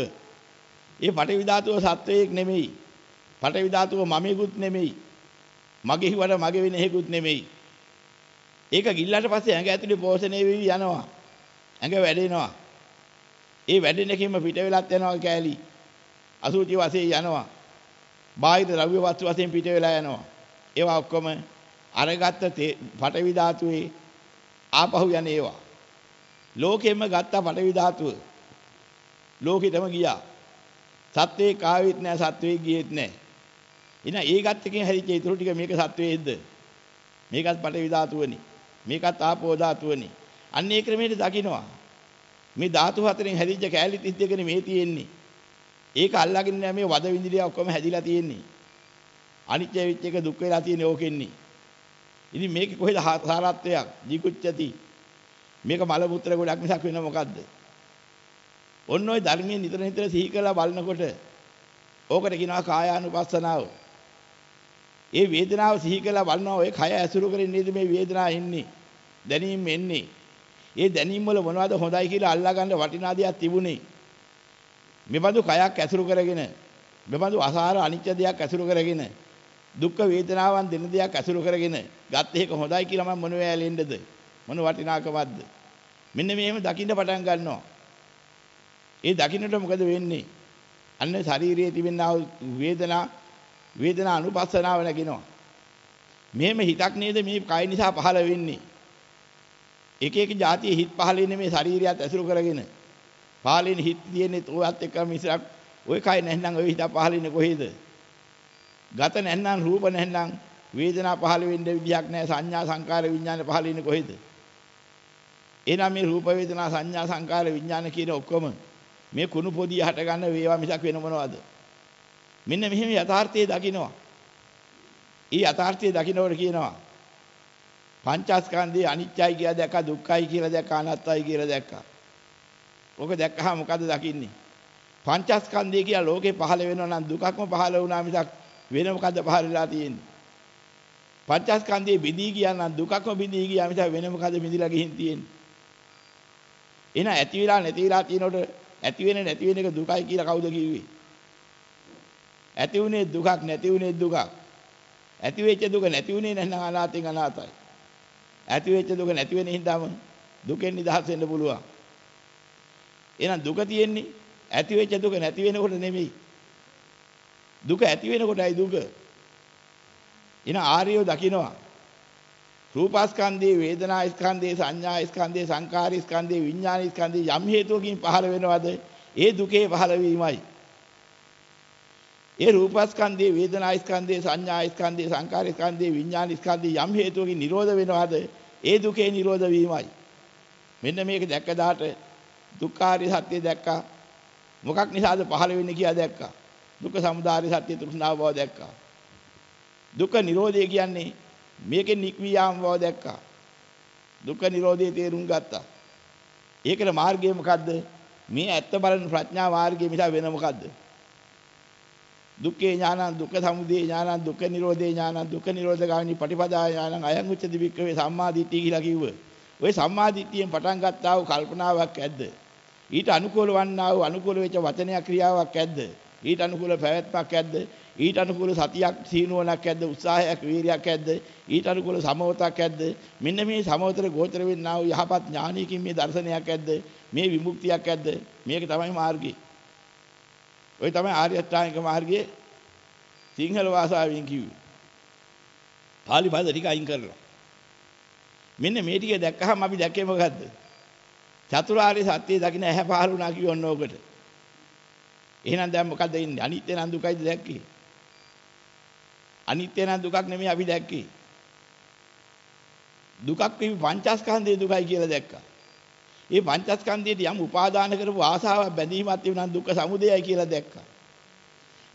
ඒ පටවි ධාතුව සත්වයක් නෙමෙයි. පටවි ධාතුව මමෙකුත් නෙමෙයි. මගේ හිවට මගේ වෙන හේකුත් නෙමෙයි. ඒක ගිල්ලට පස්සේ ඇඟ ඇතුලේ පෝෂණය වෙවි යනවා. ඇඟ වැඩෙනවා. ඒ වැඩෙන එකෙම පිට වෙලත් යනවා කෑලි. අසුචි වශයෙන් යනවා. බාහිර ද්‍රව්‍ය වස්තු වශයෙන් පිට වෙලා යනවා. ඒවා ඔක්කොම අරගත්ත පටවි ධාතුවේ ආපහු යන ඒවා. ලෝකෙම ගත්ත පටවි ධාතුව. ලෝකෙටම ගියා. සත්වේ කාවෙත් නෑ සත්වේ ගියෙත් නෑ. එහෙනම් ඒ ගත්තකින් හැදිච්ච ඊටු ටික මේක සත්වයේද? මේකත් පටවි ධාතුවනේ. මේකත් ආපෝ ධාතුවනේ. අන්න ඒ ක්‍රමයට දකින්නවා. මේ ධාතු හතරෙන් හැදිච්ච කෑලි 32 නේ මේ තියෙන්නේ. ඒක අල්ලගෙන නෑ මේ වද විඳිලිය ඔක්කොම හැදිලා තියෙන්නේ. අනිත්‍ය වෙච්ච එක දුක් වෙලා තියෙන්නේ ඕකෙන්නේ. ඉතින් මේකේ කොහෙද සාරත්වයක්? ජීකුච්චති. මේක මල මුත්‍ර ගොඩක් මිසක් වෙන මොකද්ද? ඔන්න ඔය ධර්මයේ නිතර නිතර සිහි කරලා බලනකොට ඕකට කියනවා කායානුපස්සනාව. ඒ වේදනාව සිහි කරලා බලනවා ඔය කය ඇසුරු කරගෙන නේද මේ වේදනාව එන්නේ. දැනීම එන්නේ. ඒ දැනීම වල මොනවද හොඳයි කියලා අල්ලා ගන්න වටිනා දෙයක් තිබුණේ. මෙබඳු කයක් ඇසුරු කරගෙන මෙබඳු අසාර අනිත්‍ය දෙයක් ඇසුරු කරගෙන දුක්ඛ වේදනාවන් දෙන දෙයක් ඇසුරු කරගෙන ගත් එක හොඳයි කියලා මම මොන වෑලෙන්නද මොන වටිනාකමක්ද? මෙන්න මේව දකින්න පටන් ගන්නවා. ඒ දකින්නට මොකද වෙන්නේ? අන්න ශරීරයේ තිබෙනා වේදනා වේදනා අනුපස්සනාව නැගිනවා. මෙහෙම හිතක් නේද මේ කය නිසා පහළ වෙන්නේ? එක එක જાතිය හිත පහළ වෙන්නේ මේ ශරීරයත් ඇසුරු කරගෙන. පහළින් හිත තියෙන්නේ ඔයත් එක්ක මිසක් ඔය කය නැත්නම් ඔය හිත පහළින්නේ කොහේද? ගත නැත්නම් රූප නැත්නම් වේදනා පහළ වෙන්න විදියක් නැහැ සංඥා සංකාර විඥාන පහළ වෙන්නේ කොහේද? එහෙනම් මේ රූප වේදනා සංඥා සංකාර විඥාන කියන ඔක්කොම මේ කුණු පොදිය හට ගන්න වේවා මිසක් වෙන මොනවද? මෙන්න මෙහෙම යථාර්ථයේ දකින්නවා. ඊ යථාර්ථයේ දකින්නකොට කියනවා පංචස්කන්ධේ අනිත්‍යයි කියලා දැක්කා දුක්ඛයි කියලා දැක්කා අනාත්තයි කියලා දැක්කා. ඕක දැක්කහම මොකද දකින්නේ? පංචස්කන්ධය කියලා ලෝකේ පහළ වෙනවා නම් දුකක්ම පහළ වුණා මිසක් වෙන මොකද්ද පහළ වෙලා තියෙන්නේ? පංචස්කන්ධයේ බිඳී ගියා නම් දුකක්ම බිඳී ගියා මිසක් වෙන මොකද්ද බිඳිලා ගිහින් තියෙන්නේ? එහෙනම් ඇති වෙලා නැති වෙලා තියෙනකොට ඇති වෙන නැති වෙන එක දුකයි කියලා කවුද කිව්වේ? ඇති වුණේ දුකක් නැති වුණේ දුකක්. ඇති වෙච්ච දුක නැති වුණේ නැත්නම් අනාතෙන් අනාතයි. ඇති වෙච්ච දුක නැති වෙන හින්දාම දුකෙන් නිදහස් වෙන්න පුළුවන්. එහෙනම් දුක තියෙන්නේ ඇති වෙච්ච දුක නැති වෙනකොට නෙමෙයි. දුක ඇති වෙනකොටයි දුක. එහෙනම් ආර්යෝ දකිනවා. රූපස්කන්ධේ වේදනා ස්කන්ධේ සංඥා ස්කන්ධේ සංකාර ස්කන්ධේ විඥාන ස්කන්ධේ යම් හේතුවකින් පහළ වෙනවද? ඒ දුකේ පහළ වීමයි. ඒ රූපස්කන්ධේ වේදනා ස්කන්ධේ සංඥා ස්කන්ධේ සංකාර ස්කන්ධේ විඥාන ස්කන්ධේ යම් හේතුවකින් නිරෝධ වෙනවද? ඒ දුකේ නිරෝධ වීමයි. මෙන්න මේක දැක්ක දාට දුක්ඛාරිය සත්‍ය දැක්කා. මොකක් නිසාද පහළ වෙන්නේ කියලා දැක්කා. දුක්ඛ සමුදය සත්‍ය තෘෂ්ණාව බව දැක්කා. දුක්ඛ නිරෝධය කියන්නේ මේකෙන් නික්මී යාම බව දැක්කා. දුක්ඛ නිරෝධයේ තේරුම් ගත්තා. ඒකට මාර්ගය මොකද්ද? මේ ඇත්ත බලන ප්‍රඥා මාර්ගය මිස වෙන මොකද්ද? දුක්ඛේ ඥානං දුක්ඛ සමුදය ඥානං දුක්ඛ නිරෝධේ ඥානං දුක්ඛ නිරෝධ ගාමිනී පටිපදා ඥානං අයං උච්චති වික්කවේ සම්මා දිට්ඨිය කියලා කිව්ව. ওই සම්මා දිට්ඨියෙන් පටන් ගත්තා වූ කල්පනාවක් ඇද්ද? ඊට අනුකූල වන්නා වූ අනුකූල වෙච්ච වචනයක් ක්‍රියාවක් ඇද්ද? ඊට අනුකූල පැවැත්මක් ඇද්ද? ඊට අනුකූල සතියක් සීනුවණක් ඇද්ද? උත්සාහයක් වීරියක් ඇද්ද? ඊට අනුකූල සමවතක් ඇද්ද? මෙන්න මේ සමවතර ගෝචර වෙන්නා වූ යහපත් ඥානයකින් මේ දර්ශනයක් ඇද්ද? මේ විමුක්තියක් ඇද්ද? මේක තමයි මාර්ගය. ওই තමයි ආර්ය අෂ්ටාංගික මාර්ගයේ. සිංහල භාෂාවෙන් කිව්වේ. පාලි පද ටික අයින් කරලා මෙන්න මේ ටික දැක්කහම අපි දැක්කේ මොකද්ද? චතුරාර්ය සත්‍ය දකින්න ඇහැ පහළ වුණා කියවන්න ඕකට. එහෙනම් දැන් මොකද්ද ඉන්නේ අනිත්‍ය නම් දුකයිද දැක්කේ අනිත්‍ය නම් දුකක් නෙමෙයි අපි දැක්කේ දුකක් වෙවි පංචස්කන්ධයේ දුකයි කියලා දැක්කා ඒ පංචස්කන්ධයට යම් උපාදාන කරපු ආසාවක් බැඳීමක් තිබුණා දුක්ඛ සමුදයයි කියලා දැක්කා.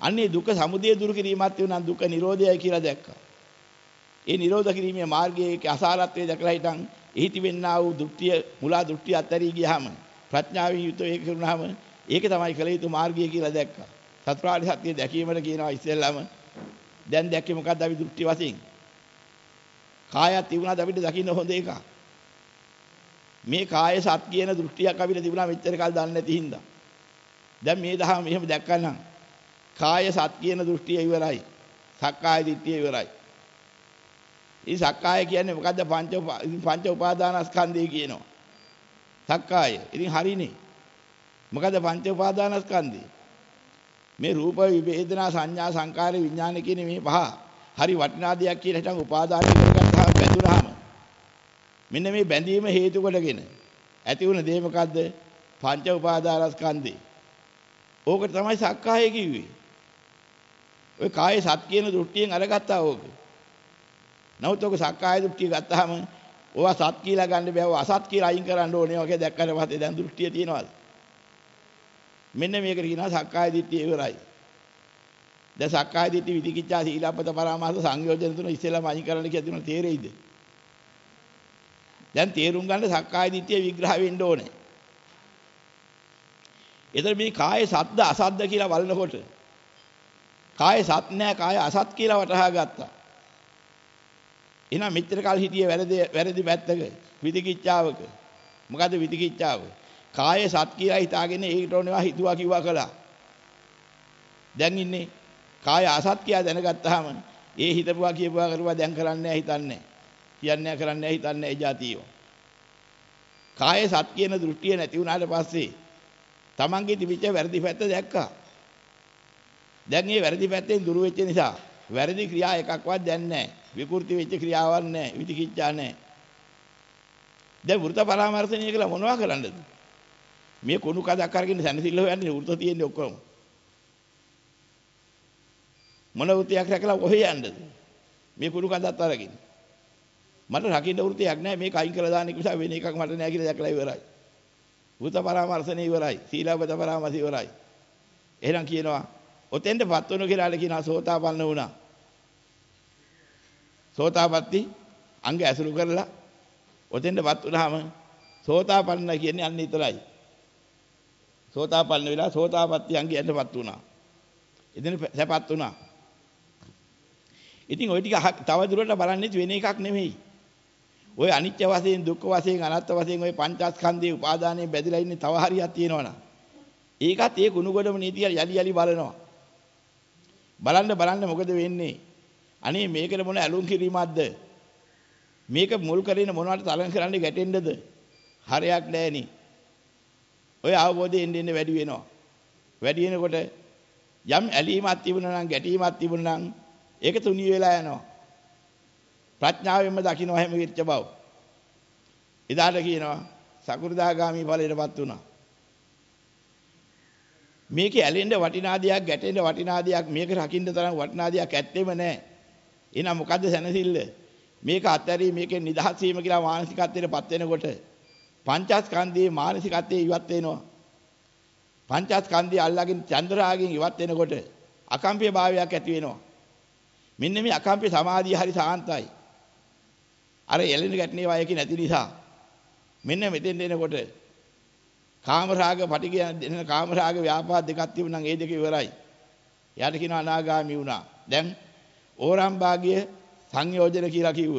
අන්නේ දුක්ඛ සමුදය දුරු කිරීමක් තිබුණා දුක්ඛ නිරෝධයයි කියලා දැක්කා. ඒ නිරෝධ කිරීමේ මාර්ගයේ අසාරත්වයේ දැකලා හිටන් එහි තිබෙන්නා වූ දෘෂ්ටිය මුලා දෘෂ්ටි අත්හැරී ගියාම ප්‍රඥාවෙන් යුතුව ඒක කරුණාම ඒක තමයි කළ යුතු මාර්ගය කියලා දැක්කා. චතුරාර්ය සත්‍ය දැකීමට කියනවා ඉස්සෙල්ලාම දැන් දැක්කේ මොකද්ද අපි දෘෂ්ටි වශයෙන්? කායත් තිබුණාද අපිට දකින්න හොඳ එකක්. මේ කාය සත් කියන දෘෂ්ටියක් අපිට තිබුණා මෙච්චර කල් දන්නේ නැති හින්දා. දැන් මේ දහම මෙහෙම දැක්කනම් කාය සත් කියන දෘෂ්ටිය ඉවරයි. සක්කාය දිට්ඨිය ඉවරයි. මේ සක්කාය කියන්නේ මොකද්ද පංච පංච උපාදානස්කන්ධය කියනවා. සක්කාය. ඉතින් හරිනේ. මොකද්ද පංච උපාදානස්කන්ධය? මේ රූප විවේදනා සංඥා සංකාර විඥාන කියන මේ පහ හරි වටිනා දෙයක් කියලා හිතන් උපාදාන කරගත්තාම බැඳුනහම මෙන්න මේ බැඳීම හේතු කොටගෙන ඇති වුණ දේ මොකද්ද? පංච උපාදානස්කන්ධේ. ඕක තමයි සක්කාය කිව්වේ. ඔය කායේ සත් කියන දෘෂ්ටියෙන් අරගත්තා ඕක. නමුත් ඔක සක්කාය දෘෂ්ටිය ගත්තාම ඕවා සත් කියලා ගන්න බෑ. ඕවා අසත් කියලා අයින් කරන්න ඕනේ. ඔකේ දැක්කට පස්සේ දැන් දෘෂ්ටිය තියනවාද? මෙන්න මේකට කියනවා සක්කාය දිට්ඨිය ඉවරයි. දැන් සක්කාය දිට්ඨි විදිකිච්ඡා සීලපත පරාමාස සංයෝජන තුන ඉස්සෙල්ලාම අයින් කරන්න කියලා දෙනවා තේරෙයිද? දැන් තේරුම් ගන්න සක්කාය දිට්ඨිය විග්‍රහ වෙන්න ඕනේ. එතන මේ කායේ සද්ද අසද්ද කියලා බලනකොට කායේ සත් නැහැ කාය අසත් කියලා වටහා ගත්තා. එහෙනම් මෙච්චර කාල හිටියේ වැරදි වැරදි පැත්තක විදිකිච්ඡාවක. මොකද්ද විදිකිච්ඡාව? කායේ සත් කියලා හිතාගෙන ඒකට ඕනවා හිතුවා කිව්වා කළා. දැන් ඉන්නේ කාය අසත් කියලා දැනගත්තාම ඒ හිතපුවා කියපුවා කරුවා දැන් කරන්නේ නැහැ හිතන්නේ. කියන්නේ කරන්නේ හිතන්නේ ඒ જાතියව. කායේ සත් කියන දෘෂ්ටිය නැති වුණාට පස්සේ Tamange තිබිච්ච වැරදි පැත්ත දැක්කා. දැන් මේ වැරදි පැත්තෙන් දුර වෙච්ච නිසා වැරදි ක්‍රියා එකක්වත් දැන් නැහැ. විකෘති වෙච්ච ක්‍රියාවක් නැහැ. විදිකිච්ඡා නැහැ. දැන් වෘත පරාමර්ශනය කියලා මොනවා කරන්නද? මේ කුණු කඩක් අරගෙන සැනසෙල්ල හොයන්නේ වෘත තියෙන්නේ ඔක්කොම. මොන වෘතයක් රැකලා කොහේ යන්නද? මේ කුණු කඩත් අරගෙන. මට රකින්න වෘතයක් නැහැ මේක අයින් කරලා දාන්න නිසා වෙන එකක් මට නැහැ කියලා දැකලා ඉවරයි. වෘත පරාමර්ශනේ ඉවරයි. සීලබ්බත පරාමර්ශ ඉවරයි. එහෙනම් කියනවා ඔතෙන්ටපත් වුණු කියලාට කියනවා සෝතාපන්න වුණා. සෝතාපට්ටි අංග ඇසුරු කරලා ඔතෙන්ටපත් වුණාම සෝතාපන්න කියන්නේ අන්න විතරයි. සෝතාපන්න වෙලා සෝතාපට්ටි අංගයටපත් වුණා. එදින සැපත් වුණා. ඉතින් ওই ටික තව දුරට බලන්නේ වෙන එකක් නෙමෙයි. ওই අනිත්‍ය වශයෙන් දුක්ඛ වශයෙන් අනාත්ම වශයෙන් ওই පංචස්කන්ධයේ උපාදානයේ බැඳලා ඉන්නේ තව හරියක් තියෙනවනම් ඒකත් ඒ කුණු ගොඩම නීතිය යලි යලි බලනවා බලන්න බලන්න මොකද වෙන්නේ අනේ මේකට මොන ඇලුම් කිරීමක්ද මේක මුල් කරගෙන මොනවට තරම් කරන්න ගැටෙන්නද හරයක් නැහෙනි ඔය අවබෝධයෙන් ඉන්නේ වැඩි වෙනවා වැඩි වෙනකොට යම් ඇලීමක් තිබුණා නම් ගැටීමක් තිබුණා නම් ඒක තුනී වෙලා යනවා ප්‍රඥාවෙන්ම දකින්න හැම විච්ච බව. එදාට කියනවා සකු르දාගාමි ඵලයටපත් වුණා. මේකේ ඇලෙන්න වටිනා දෙයක් ගැටෙන්න වටිනා දෙයක් මේක රකින්න තරම් වටිනා දෙයක් ඇත්තෙම නැහැ. එහෙනම් මොකද්ද සැනසෙල්ල? මේක අත්හැරී මේකෙන් නිදහස් වීම කියලා මානසිකත්වයටපත් වෙනකොට පංචස්කන්ධයේ මානසිකත්වයේ ඉවත් වෙනවා. පංචස්කන්ධය අල්ලාගෙන චන්ද්‍රාගයෙන් ඉවත් වෙනකොට අකම්පිය භාවයක් ඇති වෙනවා. මෙන්න මේ අකම්පිය සමාධිය හරි සාන්තයි. අර එළෙන ගැටනේ වයක නැති නිසා මෙන්න මෙතෙන් එනකොට කාමරාග පටිගය දෙන කාමරාග ව්‍යාපාද දෙකක් තිබුණනම් ඒ දෙක ඉවරයි. යාට කියනවා අනාගාමී වුණා. දැන් ඕරම් භාගිය සංයෝජන කියලා කිව්ව.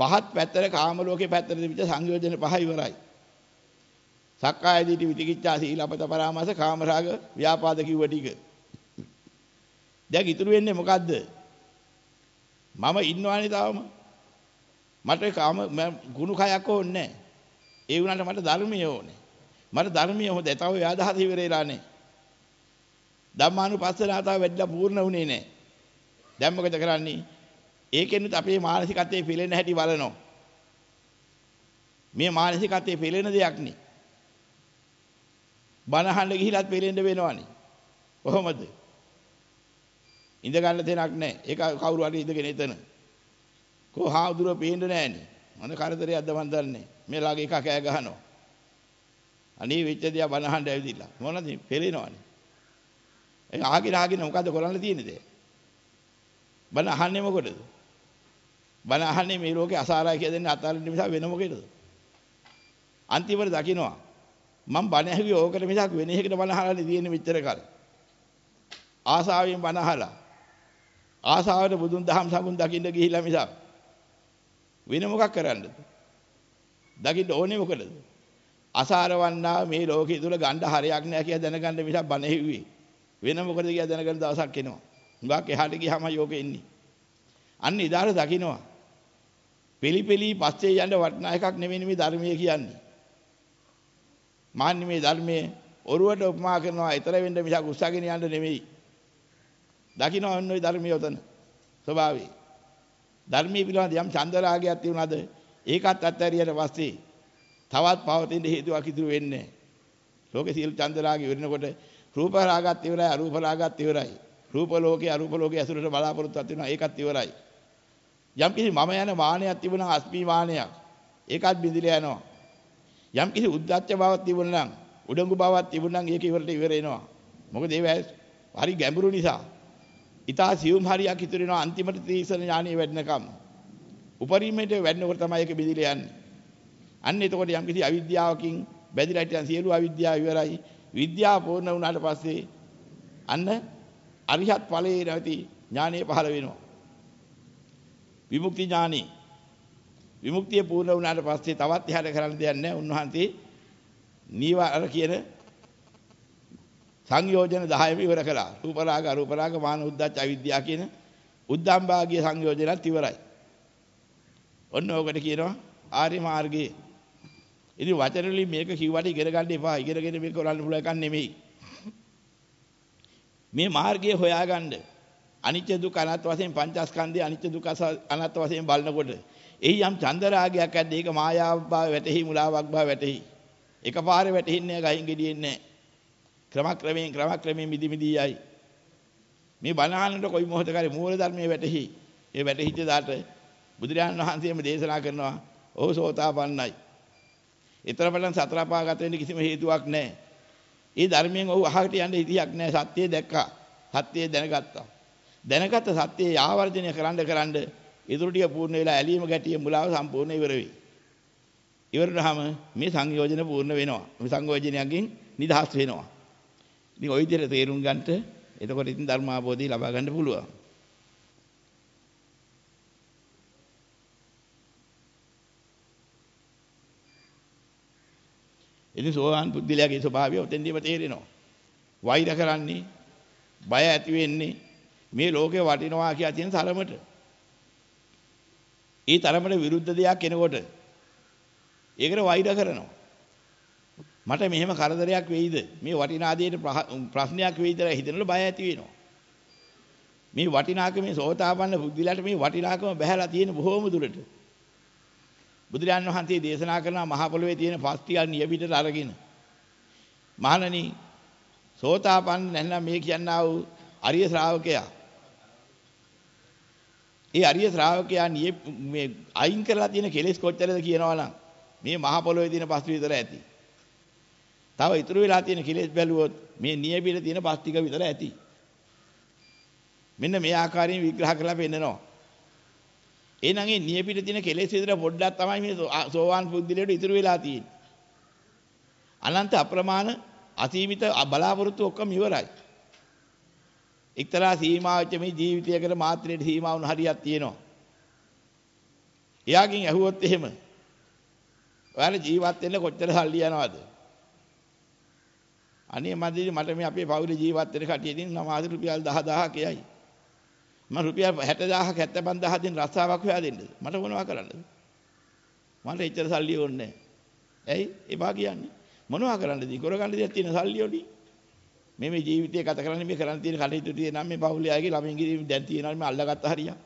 පහත් පැත්තට කාම ලෝකේ පැත්තට තිබිච්ච සංයෝජන පහ ඉවරයි. සක්කාය දිටි විතිකිච්ඡා සීලපත පරාමාස කාමරාග ව්‍යාපාද කිව්ව ටික. දැන් ඉතුරු වෙන්නේ මොකද්ද? මම ඉන්නවානේ තාම. මට කාම ගුණ කයක් ඕනේ නැහැ. ඒ වුණාට මට ධර්මය ඕනේ. මට ධර්මය හොඳයි. තව ඒ අදහස ඉවරේලා නැහැ. ධම්මානුපස්සනාව වැඩිලා පූර්ණ වුණේ නැහැ. දැන් මොකද කරන්නේ? ඒකෙනුත් අපේ මානසිකත්වයේ පිළෙන හැටි බලනවා. මේ මානසිකත්වයේ පිළෙන දෙයක් නේ. බනහන්න ගිහිලත් පිළෙන්න වෙනවනේ. කොහොමද? ඉඳ ගන්න තැනක් නැහැ. ඒක කවුරු හරි ඉඳගෙන එතන. කෝ හාමුදුරුවෝ පේන්න නැහනේ. මොන කරදරයක්ද මන් දන්නේ. මේ ළඟ එක කෑ ගහනවා. අනේ වෙච්ච දේ බනහන්න ඇවිදිලා. මොනද පෙරේනවනේ. ඒ ආගෙන ආගෙන මොකද්ද කරන්න තියෙන්නේ? බන අහන්නේ මොකටද? බන අහන්නේ මේ ලෝකේ අසාරයි කියලා දෙන්නේ අතාරින්න මිසක් වෙන මොකේද? අන්තිමට දකින්නවා. මම බන ඇහුවේ ඕකට මිසක් වෙන එකකට බන අහලානේ තියෙන්නේ මෙච්චර කල්. ආසාවෙන් බන අහලා. ආසාවට බුදුන් දහම් සඟුන් දකින්න ගිහිල්ලා මිසක් වෙන මොකක් කරන්නද? දකින්න ඕනේ මොකටද? අසාරවන්නා මේ ලෝකයේ තුල ගණ්ඩ හරයක් නෑ කියලා දැනගන්න මිසක් බන ඇහුවේ. වෙන මොකද කියලා දැනගන්න දවසක් එනවා. හුඟක් එහාට ගියාම යෝගෙ ඉන්නේ. අන්න ඉදාර දකින්නවා. පිලිපිලි පස්සේ යන්න වටනා එකක් නෙවෙයි මේ ධර්මයේ කියන්නේ. මාන්නේ මේ ධර්මයේ ඔරුවට උපමා කරනවා ඊතර වෙන්න මිසක් උස්සගෙන යන්න නෙවෙයි. දකින්න ඔන්න ඔය ධර්මිය උතන ස්වභාවය. ධර්මයේ පිළිබඳ යම් චන්දරාගයක් තියුණාද ඒකත් අත්හැරියට පස්සේ තවත් පවතින හේතුවක් ඉතුරු වෙන්නේ නැහැ. ලෝකේ සියලු චන්දරාගය ඉවරනකොට රූප රාගත් ඉවරයි අරූප රාගත් ඉවරයි. රූප ලෝකේ අරූප ලෝකේ ඇසුරට බලාපොරොත්තුවක් වෙනවා ඒකත් ඉවරයි. යම් කිසි මම යන මානයක් තිබුණා අස්මි මානයක් ඒකත් බිඳිලා යනවා. යම් කිසි උද්දච්ච බවක් තිබුණා නම් උඩඟු බවක් තිබුණා නම් ඒක ඉවරට ඉවර වෙනවා. මොකද ඒ හරි ගැඹුරු නිසා. ඊතා සියුම් හරියක් ඉතුරු වෙනවා අන්තිමට තීසන ඥානිය වැඩනකම්. උපරිමයට වැඩනකොට තමයි ඒක බිඳිලා යන්නේ. අන්න එතකොට යම් කිසි අවිද්‍යාවකින් බැඳිලා හිටියන් සියලු අවිද්‍යාව ඉවරයි. විද්‍යාව පූර්ණ වුණාට පස්සේ අන්න අරිහත් ඵලයේ නැති ඥානෙ පහළ වෙනවා. විමුක්ති ඥානෙ. විමුක්තිය පූර්ණ වුණාට පස්සේ තවත් එහාට කරන්න දෙයක් නැහැ. උන්වහන්සේ නීවර කියන සංයෝජන 10ම ඉවර කළා. රූප රාග, අරූප රාග, මාන උද්දච්ච, අවිද්‍යාව කියන උද්දම් භාගීය සංයෝජනත් ඉවරයි. ඔන්න ඕකට කියනවා ආර්ය මාර්ගයේ ඉතින් වචන වලින් මේක කිව්වට ඉගෙන ගන්න එපා. ඉගෙනගෙන මේක කරන්න පුළුවන් එකක් නෙමෙයි. මේ මාර්ගය හොයාගන්න අනිත්‍ය දුක් අනාත්ම වශයෙන් පංචස්කන්ධය අනිත්‍ය දුක් අනාත්ම වශයෙන් බලනකොට එහි යම් චන්දරාගයක් ඇද්ද ඒක මායාවක් බව වැටහි මුලාවක් බව වැටහි. එකපාරේ වැටෙන්නේ ගහින් ගෙඩියෙන්නේ ක්‍රමක්‍රමයෙන් ක්‍රමක්‍රමයෙන් මිදි මිදී යයි. මේ බණහනට කොයි මොහොතකරි මූල ධර්මයේ වැටහි. ඒ වැටහිච්ච දාට බුදුරජාණන් වහන්සේම දේශනා කරනවා "ඕ සෝතාපන්නයි." ඊතර බලන් සතර අපාගත වෙන්න කිසිම හේතුවක් නැහැ. ඒ ධර්මයෙන් ඔහු අහකට යන්න ඉතියක් නැහැ. සත්‍යය දැක්කා. සත්‍යය දැනගත්තා. දැනගත්ත සත්‍යය ආවර්ජනය කරන්න කරන්න ඉතුරු ටික පූර්ණ වෙලා ඇලීම ගැටිය මුලාව සම්පූර්ණ ඉවර වෙයි. ඉවරනහම මේ සංයෝජන පූර්ණ වෙනවා. මේ සංයෝජනයන්ගෙන් නිදහස් වෙනවා. ඉතින් ওই විදිහට තේරුම් ගන්නට එතකොට ඉතින් ධර්මාභෝධය ලබා ගන්න පුළුවන්. ඉතින් සෝවාන් බුද්ධිලයාගේ ස්වභාවය ඔතෙන්දීම තේරෙනවා. වෛර කරන්නේ, බය ඇති වෙන්නේ මේ ලෝකේ වටිනවා කියලා තියෙන තරමට. ඒ තරමට විරුද්ධ දෙයක් කෙනෙකුට ඒකට වෛර කරනවා. මට මෙහෙම කරදරයක් වෙයිද? මේ වටිනා දෙයට ප්‍රශ්නයක් වෙයිද කියලා හිතනකොට බය ඇති වෙනවා. මේ වටිනාකමේ සෝතාපන්න බුද්ධිලට මේ වටිනාකම බහැලා තියෙන බොහෝම දුරට. බුදුරජාන් වහන්සේ දේශනා කරන මහ පොළොවේ තියෙන පස් ටිකක් නියපිටට අරගෙන මහණනි සෝතාපන්න නැත්නම් මේ කියන්නා වූ අරිය ශ්‍රාවකයා ඒ අරිය ශ්‍රාවකයා නිය මේ අයින් කරලා තියෙන කෙලෙස් කොච්චරද කියනවනම් මේ මහ පොළොවේ තියෙන පස් විතර ඇති. තව ඉතුරු වෙලා තියෙන කෙලෙස් බැලුවොත් මේ නියපිට තියෙන පස් ටික විතර ඇති. මෙන්න මේ ආකාරයෙන් විග්‍රහ කරලා පෙන්නනවා. එහෙනම් ඒ නියපිට තියෙන කෙලෙස් විතර පොඩ්ඩක් තමයි මේ සෝවාන් පුද්ගලයාට ඉතුරු වෙලා තියෙන්නේ. අනන්ත අප්‍රමාණ අසීමිත බලාපොරොත්තු ඔක්කොම ඉවරයි. එක්තරා සීමාවෙච්ච මේ ජීවිතයකට මාත්‍රයට සීමා වුණ හරියක් තියෙනවා. එයාගෙන් ඇහුවොත් එහෙම ඔයාලා ජීවත් වෙන්න කොච්චර සල්ලි යනවද? අනේ මදිරි මට මේ අපේ පවුලේ ජීවත් වෙන කටියකින් නමාද රුපියල් 10000ක් එයයි. මම රුපියල් 60000ක් 75000 දෙන රස්සාවක් හොයා දෙන්නද? මට මොනවා කරන්නද? මට එච්චර සල්ලි ඕනේ නැහැ. ඇයි? එපා කියන්නේ. මොනවා කරන්නද? කරගන්න දෙයක් තියෙන සල්ලි වලින්. මේ මේ ජීවිතය ගත කරන්නේ මේ කරන්න තියෙන කටයුතු තියෙන නම් මේ පවුලේ අයගේ ළමින්ගිරීම දැන් තියෙනවා මේ අල්ලගත්ත හරියක්.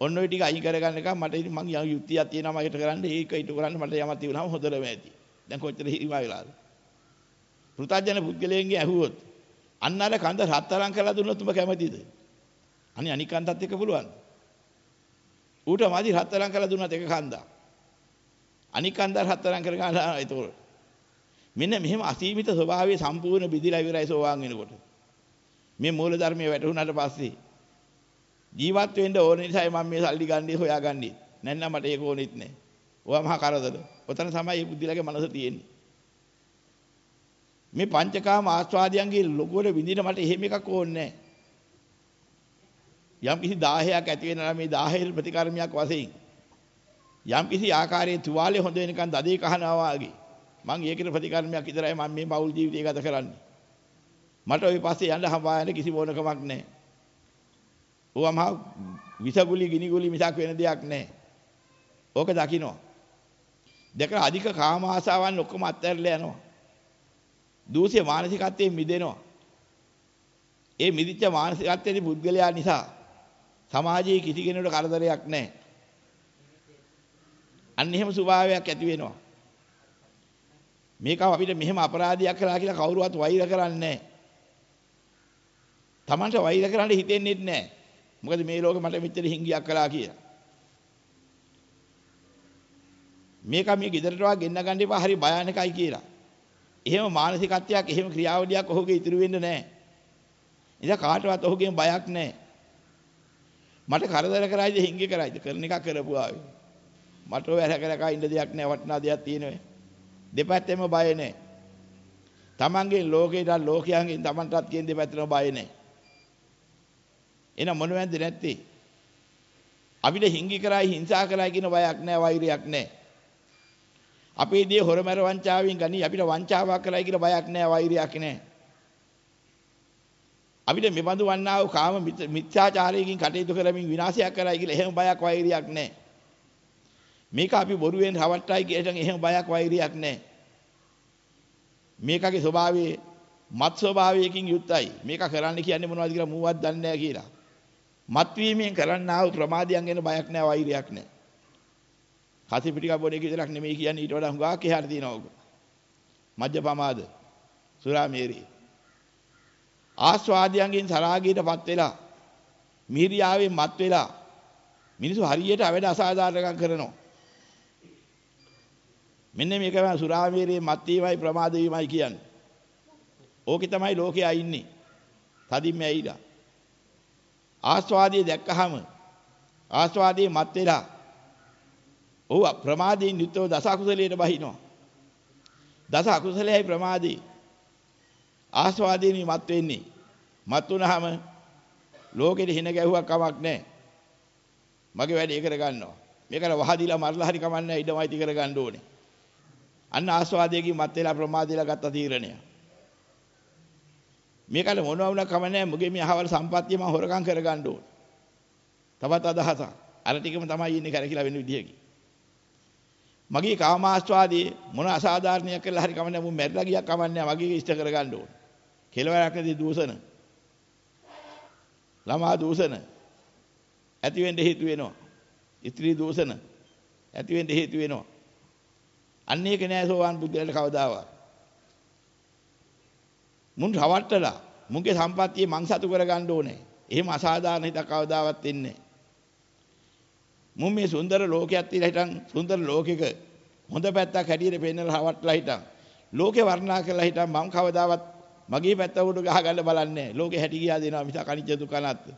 ඔන්න ඔය ටික අයින් කරගන්න එක මට ඉතින් මං යුක්තියක් තියෙනවා මකට කරන්න ඒක ඊට කරන්න මට යමක් තිබුණාම හොඳටම ඇති. දැන් කොච්චර හිරිමා වෙලාද? පෘථජන පුද්ගලයන්ගේ ඇහුවොත් අන්න අර කඳ රත්තරන් කරලා දුන්නොත් උඹ කැමතිද? අනේ අනික් කන්දත් එක්ක පුළුවන්. ඌට මාදි රත්තරන් කරලා දුන්නත් එක කන්දක්. අනික් කන්ද රත්තරන් කර ගන්නවා ඒතකොට. මෙන්න මෙහෙම අසීමිත ස්වභාවයේ සම්පූර්ණ බිදිලා ඉවරයි සෝවාන් වෙනකොට. මේ මූල ධර්මයේ වැටුණාට පස්සේ ජීවත් වෙන්න ඕන නිසායි මම මේ සල්ලි ගන්නේ හොයාගන්නේ. නැත්නම් මට ඒක ඕනෙත් නැහැ. ඔයා මහා කරදර. ඔතන තමයි මේ බුද්ධිලගේ මනස තියෙන්නේ. මේ පංචකාම ආස්වාදයන්ගේ ලොකුවට විඳින මට එහෙම එකක් ඕනේ යම් කිසි 10ක් ඇති වෙනවා මේ 10 ප්‍රතිකර්මයක් වශයෙන් යම් කිසි ආකාරයේ තුවාලේ හොඳ වෙනකන් දදේ කහනවා වගේ මං ඒකට ප්‍රතිකර්මයක් විතරයි මම මේ බෞල් ජීවිතය ගත කරන්නේ මට ওই පස්සේ යන්න හම්බායන කිසි මොනකමක් නැහැ ඕවා මහා විසගුලි ගිනිගුලි මිසක් වෙන දෙයක් නැහැ ඕක දකින්න දැකලා අධික කාම ආසාවන් ඔක්කොම අත්හැරලා යනවා දූෂ්‍ය මානසිකත්වයෙන් මිදෙනවා. ඒ මිදිච්ච මානසිකත්වයේ පුද්ගලයා නිසා සමාජයේ කිසි කෙනෙකුට කරදරයක් නැහැ. අන්න එහෙම ස්වභාවයක් ඇති වෙනවා. මේක අපිට මෙහෙම අපරාධයක් කළා කියලා කවුරුවත් වෛර කරන්නේ නැහැ. Tamanට වෛර කරන්න හිතෙන්නේ නැහැ. මොකද මේ ලෝකෙ මට මෙච්චර හිංගියක් කළා කියලා. මේක මේ ගෙදරටවා ගෙන්න ගන්න එපා හරි භයානකයි කියලා. එහෙම මානසිකත්වයක් එහෙම ක්‍රියාවලියක් ඔහුගේ ඉතුරු වෙන්නේ නැහැ. ඉතින් කාටවත් ඔහුගෙන් බයක් නැහැ. මට කරදර කරයිද හිංගේ කරයිද කරන එක කරපුවා. මට ඔය ඇර කරකා ඉන්න දෙයක් නැහැ වටිනා දෙයක් තියෙනවා. දෙපැත්තෙම බය නැහැ. තමන්ගේ ලෝකේට ලෝකයන්ගෙන් තමන්ටත් කියන දෙපැත්තම බය නැහැ. එන මොනවද නැත්තේ? අපිට හිංගි කරයි හිංසා කරයි කියන බයක් නැහැ වෛරයක් නැහැ. අපේ දේ හොරමර වංචාවෙන් ගනි අපිට වංචාවක් කරයි කියලා බයක් නැහැ වෛරයක් නැහැ. අපිට මෙබඳු වන්නා වූ කාම මිත්‍යාචාරයකින් කටයුතු කරමින් විනාශයක් කරයි කියලා එහෙම බයක් වෛරයක් නැහැ. මේක අපි බොරුවෙන් රවට්ටයි කියලට එහෙම බයක් වෛරයක් නැහැ. මේකගේ ස්වභාවයේ මත් ස්වභාවයකින් යුක්තයි. මේක කරන්න කියන්නේ මොනවද කියලා මූවත් දන්නේ නැහැ කියලා. මත් වීමෙන් කරන්නා වූ ප්‍රමාදයන් ගැන බයක් නැහැ වෛරයක් නැහැ. කසි පිටිකක් බොන එක විතරක් නෙමෙයි කියන්නේ ඊට වඩා හුඟක් එහාට තියෙනවා ඔක. මජ්ජ පමාද සුරාමේරි ආස්වාදයන්ගෙන් සරාගීටපත් වෙලා මිහිරියාවෙන් මත් වෙලා මිනිස්සු හරියට අවැඩ අසාධාරණකම් කරනවා. මෙන්න මේක තමයි සුරාමේරියේ මත් වීමයි ප්‍රමාද වීමයි කියන්නේ. ඕකේ තමයි ලෝකයා ඉන්නේ. තදින්ම ඇයිලා. ආස්වාදයේ දැක්කහම ආස්වාදයේ මත් වෙලා ඔව් ප්‍රමාදයෙන් යුක්තව දස අකුසලයට බහිනවා. දස අකුසලයයි ප්‍රමාදී. ආස්වාදයෙන් මත් වෙන්නේ. මත් වුනහම ලෝකෙට හින ගැහුවක් කමක් නැහැ. මගේ වැඩේ කර ගන්නවා. මේකට වහදීලා මරලා හරි කමන්නේ ඉඩමයි ති කර ගන්න ඕනේ. අන්න ආස්වාදයෙන් මත් වෙලා ප්‍රමාදීලා ගත්ත තීරණය. මේකට මොනවා වුණා කමන්නේ මුගේ මේ අහවල් සම්පත්තිය මම හොරකම් කර ගන්න ඕනේ. තවත් අදහසක්. අර ටිකම තමයි ඉන්නේ කරකිලා වෙන විදිහකින්. මගේ කාමාස්වාදී මොන අසාධාරණයක් කළා හරි කමන්නේ මම මැරිලා ගියක් කමන්නේ මගේ ඉෂ්ට කරගන්න ඕන. කෙලවරක් නැති දූෂණ. ළමා දූෂණ ඇති වෙන්න හේතු වෙනවා. ස්ත්‍රී දූෂණ ඇති වෙන්න හේතු වෙනවා. අන්න ඒක නෑ සෝවාන් බුද්ධලට කවදාවත්. මුන් රවට්ටලා මුන්ගේ සම්පත්තිය මං සතු කරගන්න ඕනේ. එහෙම අසාධාරණ හිතක් කවදාවත් එන්නේ මුන් මේ සුන්දර ලෝකයක් තියලා හිටන් සුන්දර ලෝකෙක හොඳ පැත්තක් හැටියට පෙන්නලා හවට්ටලා හිටන් ලෝකේ වර්ණනා කරලා හිටන් මම කවදාවත් මගේ පැත්ත උඩ ගහ ගන්න බලන්නේ ලෝකේ හැටි ගියා දෙනවා මිසක් අනිත්‍ය දුක්ඛ අනාත්ම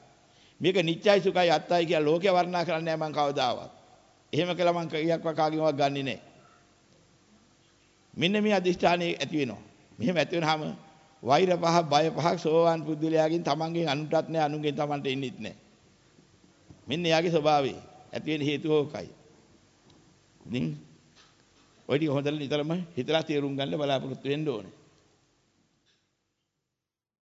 මේක නිත්‍යයි සුඛයි අත්තයි කියලා ලෝකේ වර්ණනා කරන්නේ නැහැ මම කවදාවත්. එහෙම කළා මම කීයක් කාගෙන්වත් ගන්නෙ නැහැ මෙන්න මේ අදිෂ්ඨානයේ ඇති වෙනවා මෙහෙම ඇති වෙනහම වෛර පහ බය පහක් සෝවාන් පුද්ගලයාගෙන් තමන්ගෙන් අනුන්ටත් නැහැ අනුන්ගෙන් තමන්ට ඉන්නෙත් නැහැ මෙන්න එයාගේ ස්වභාවය ඇති වෙන හේතුව ඕකයි. ඉතින් ඔය ටික හොඳට නිතරම හිතලා තේරුම් ගන්න බලාපොරොත්තු වෙන්න ඕනේ.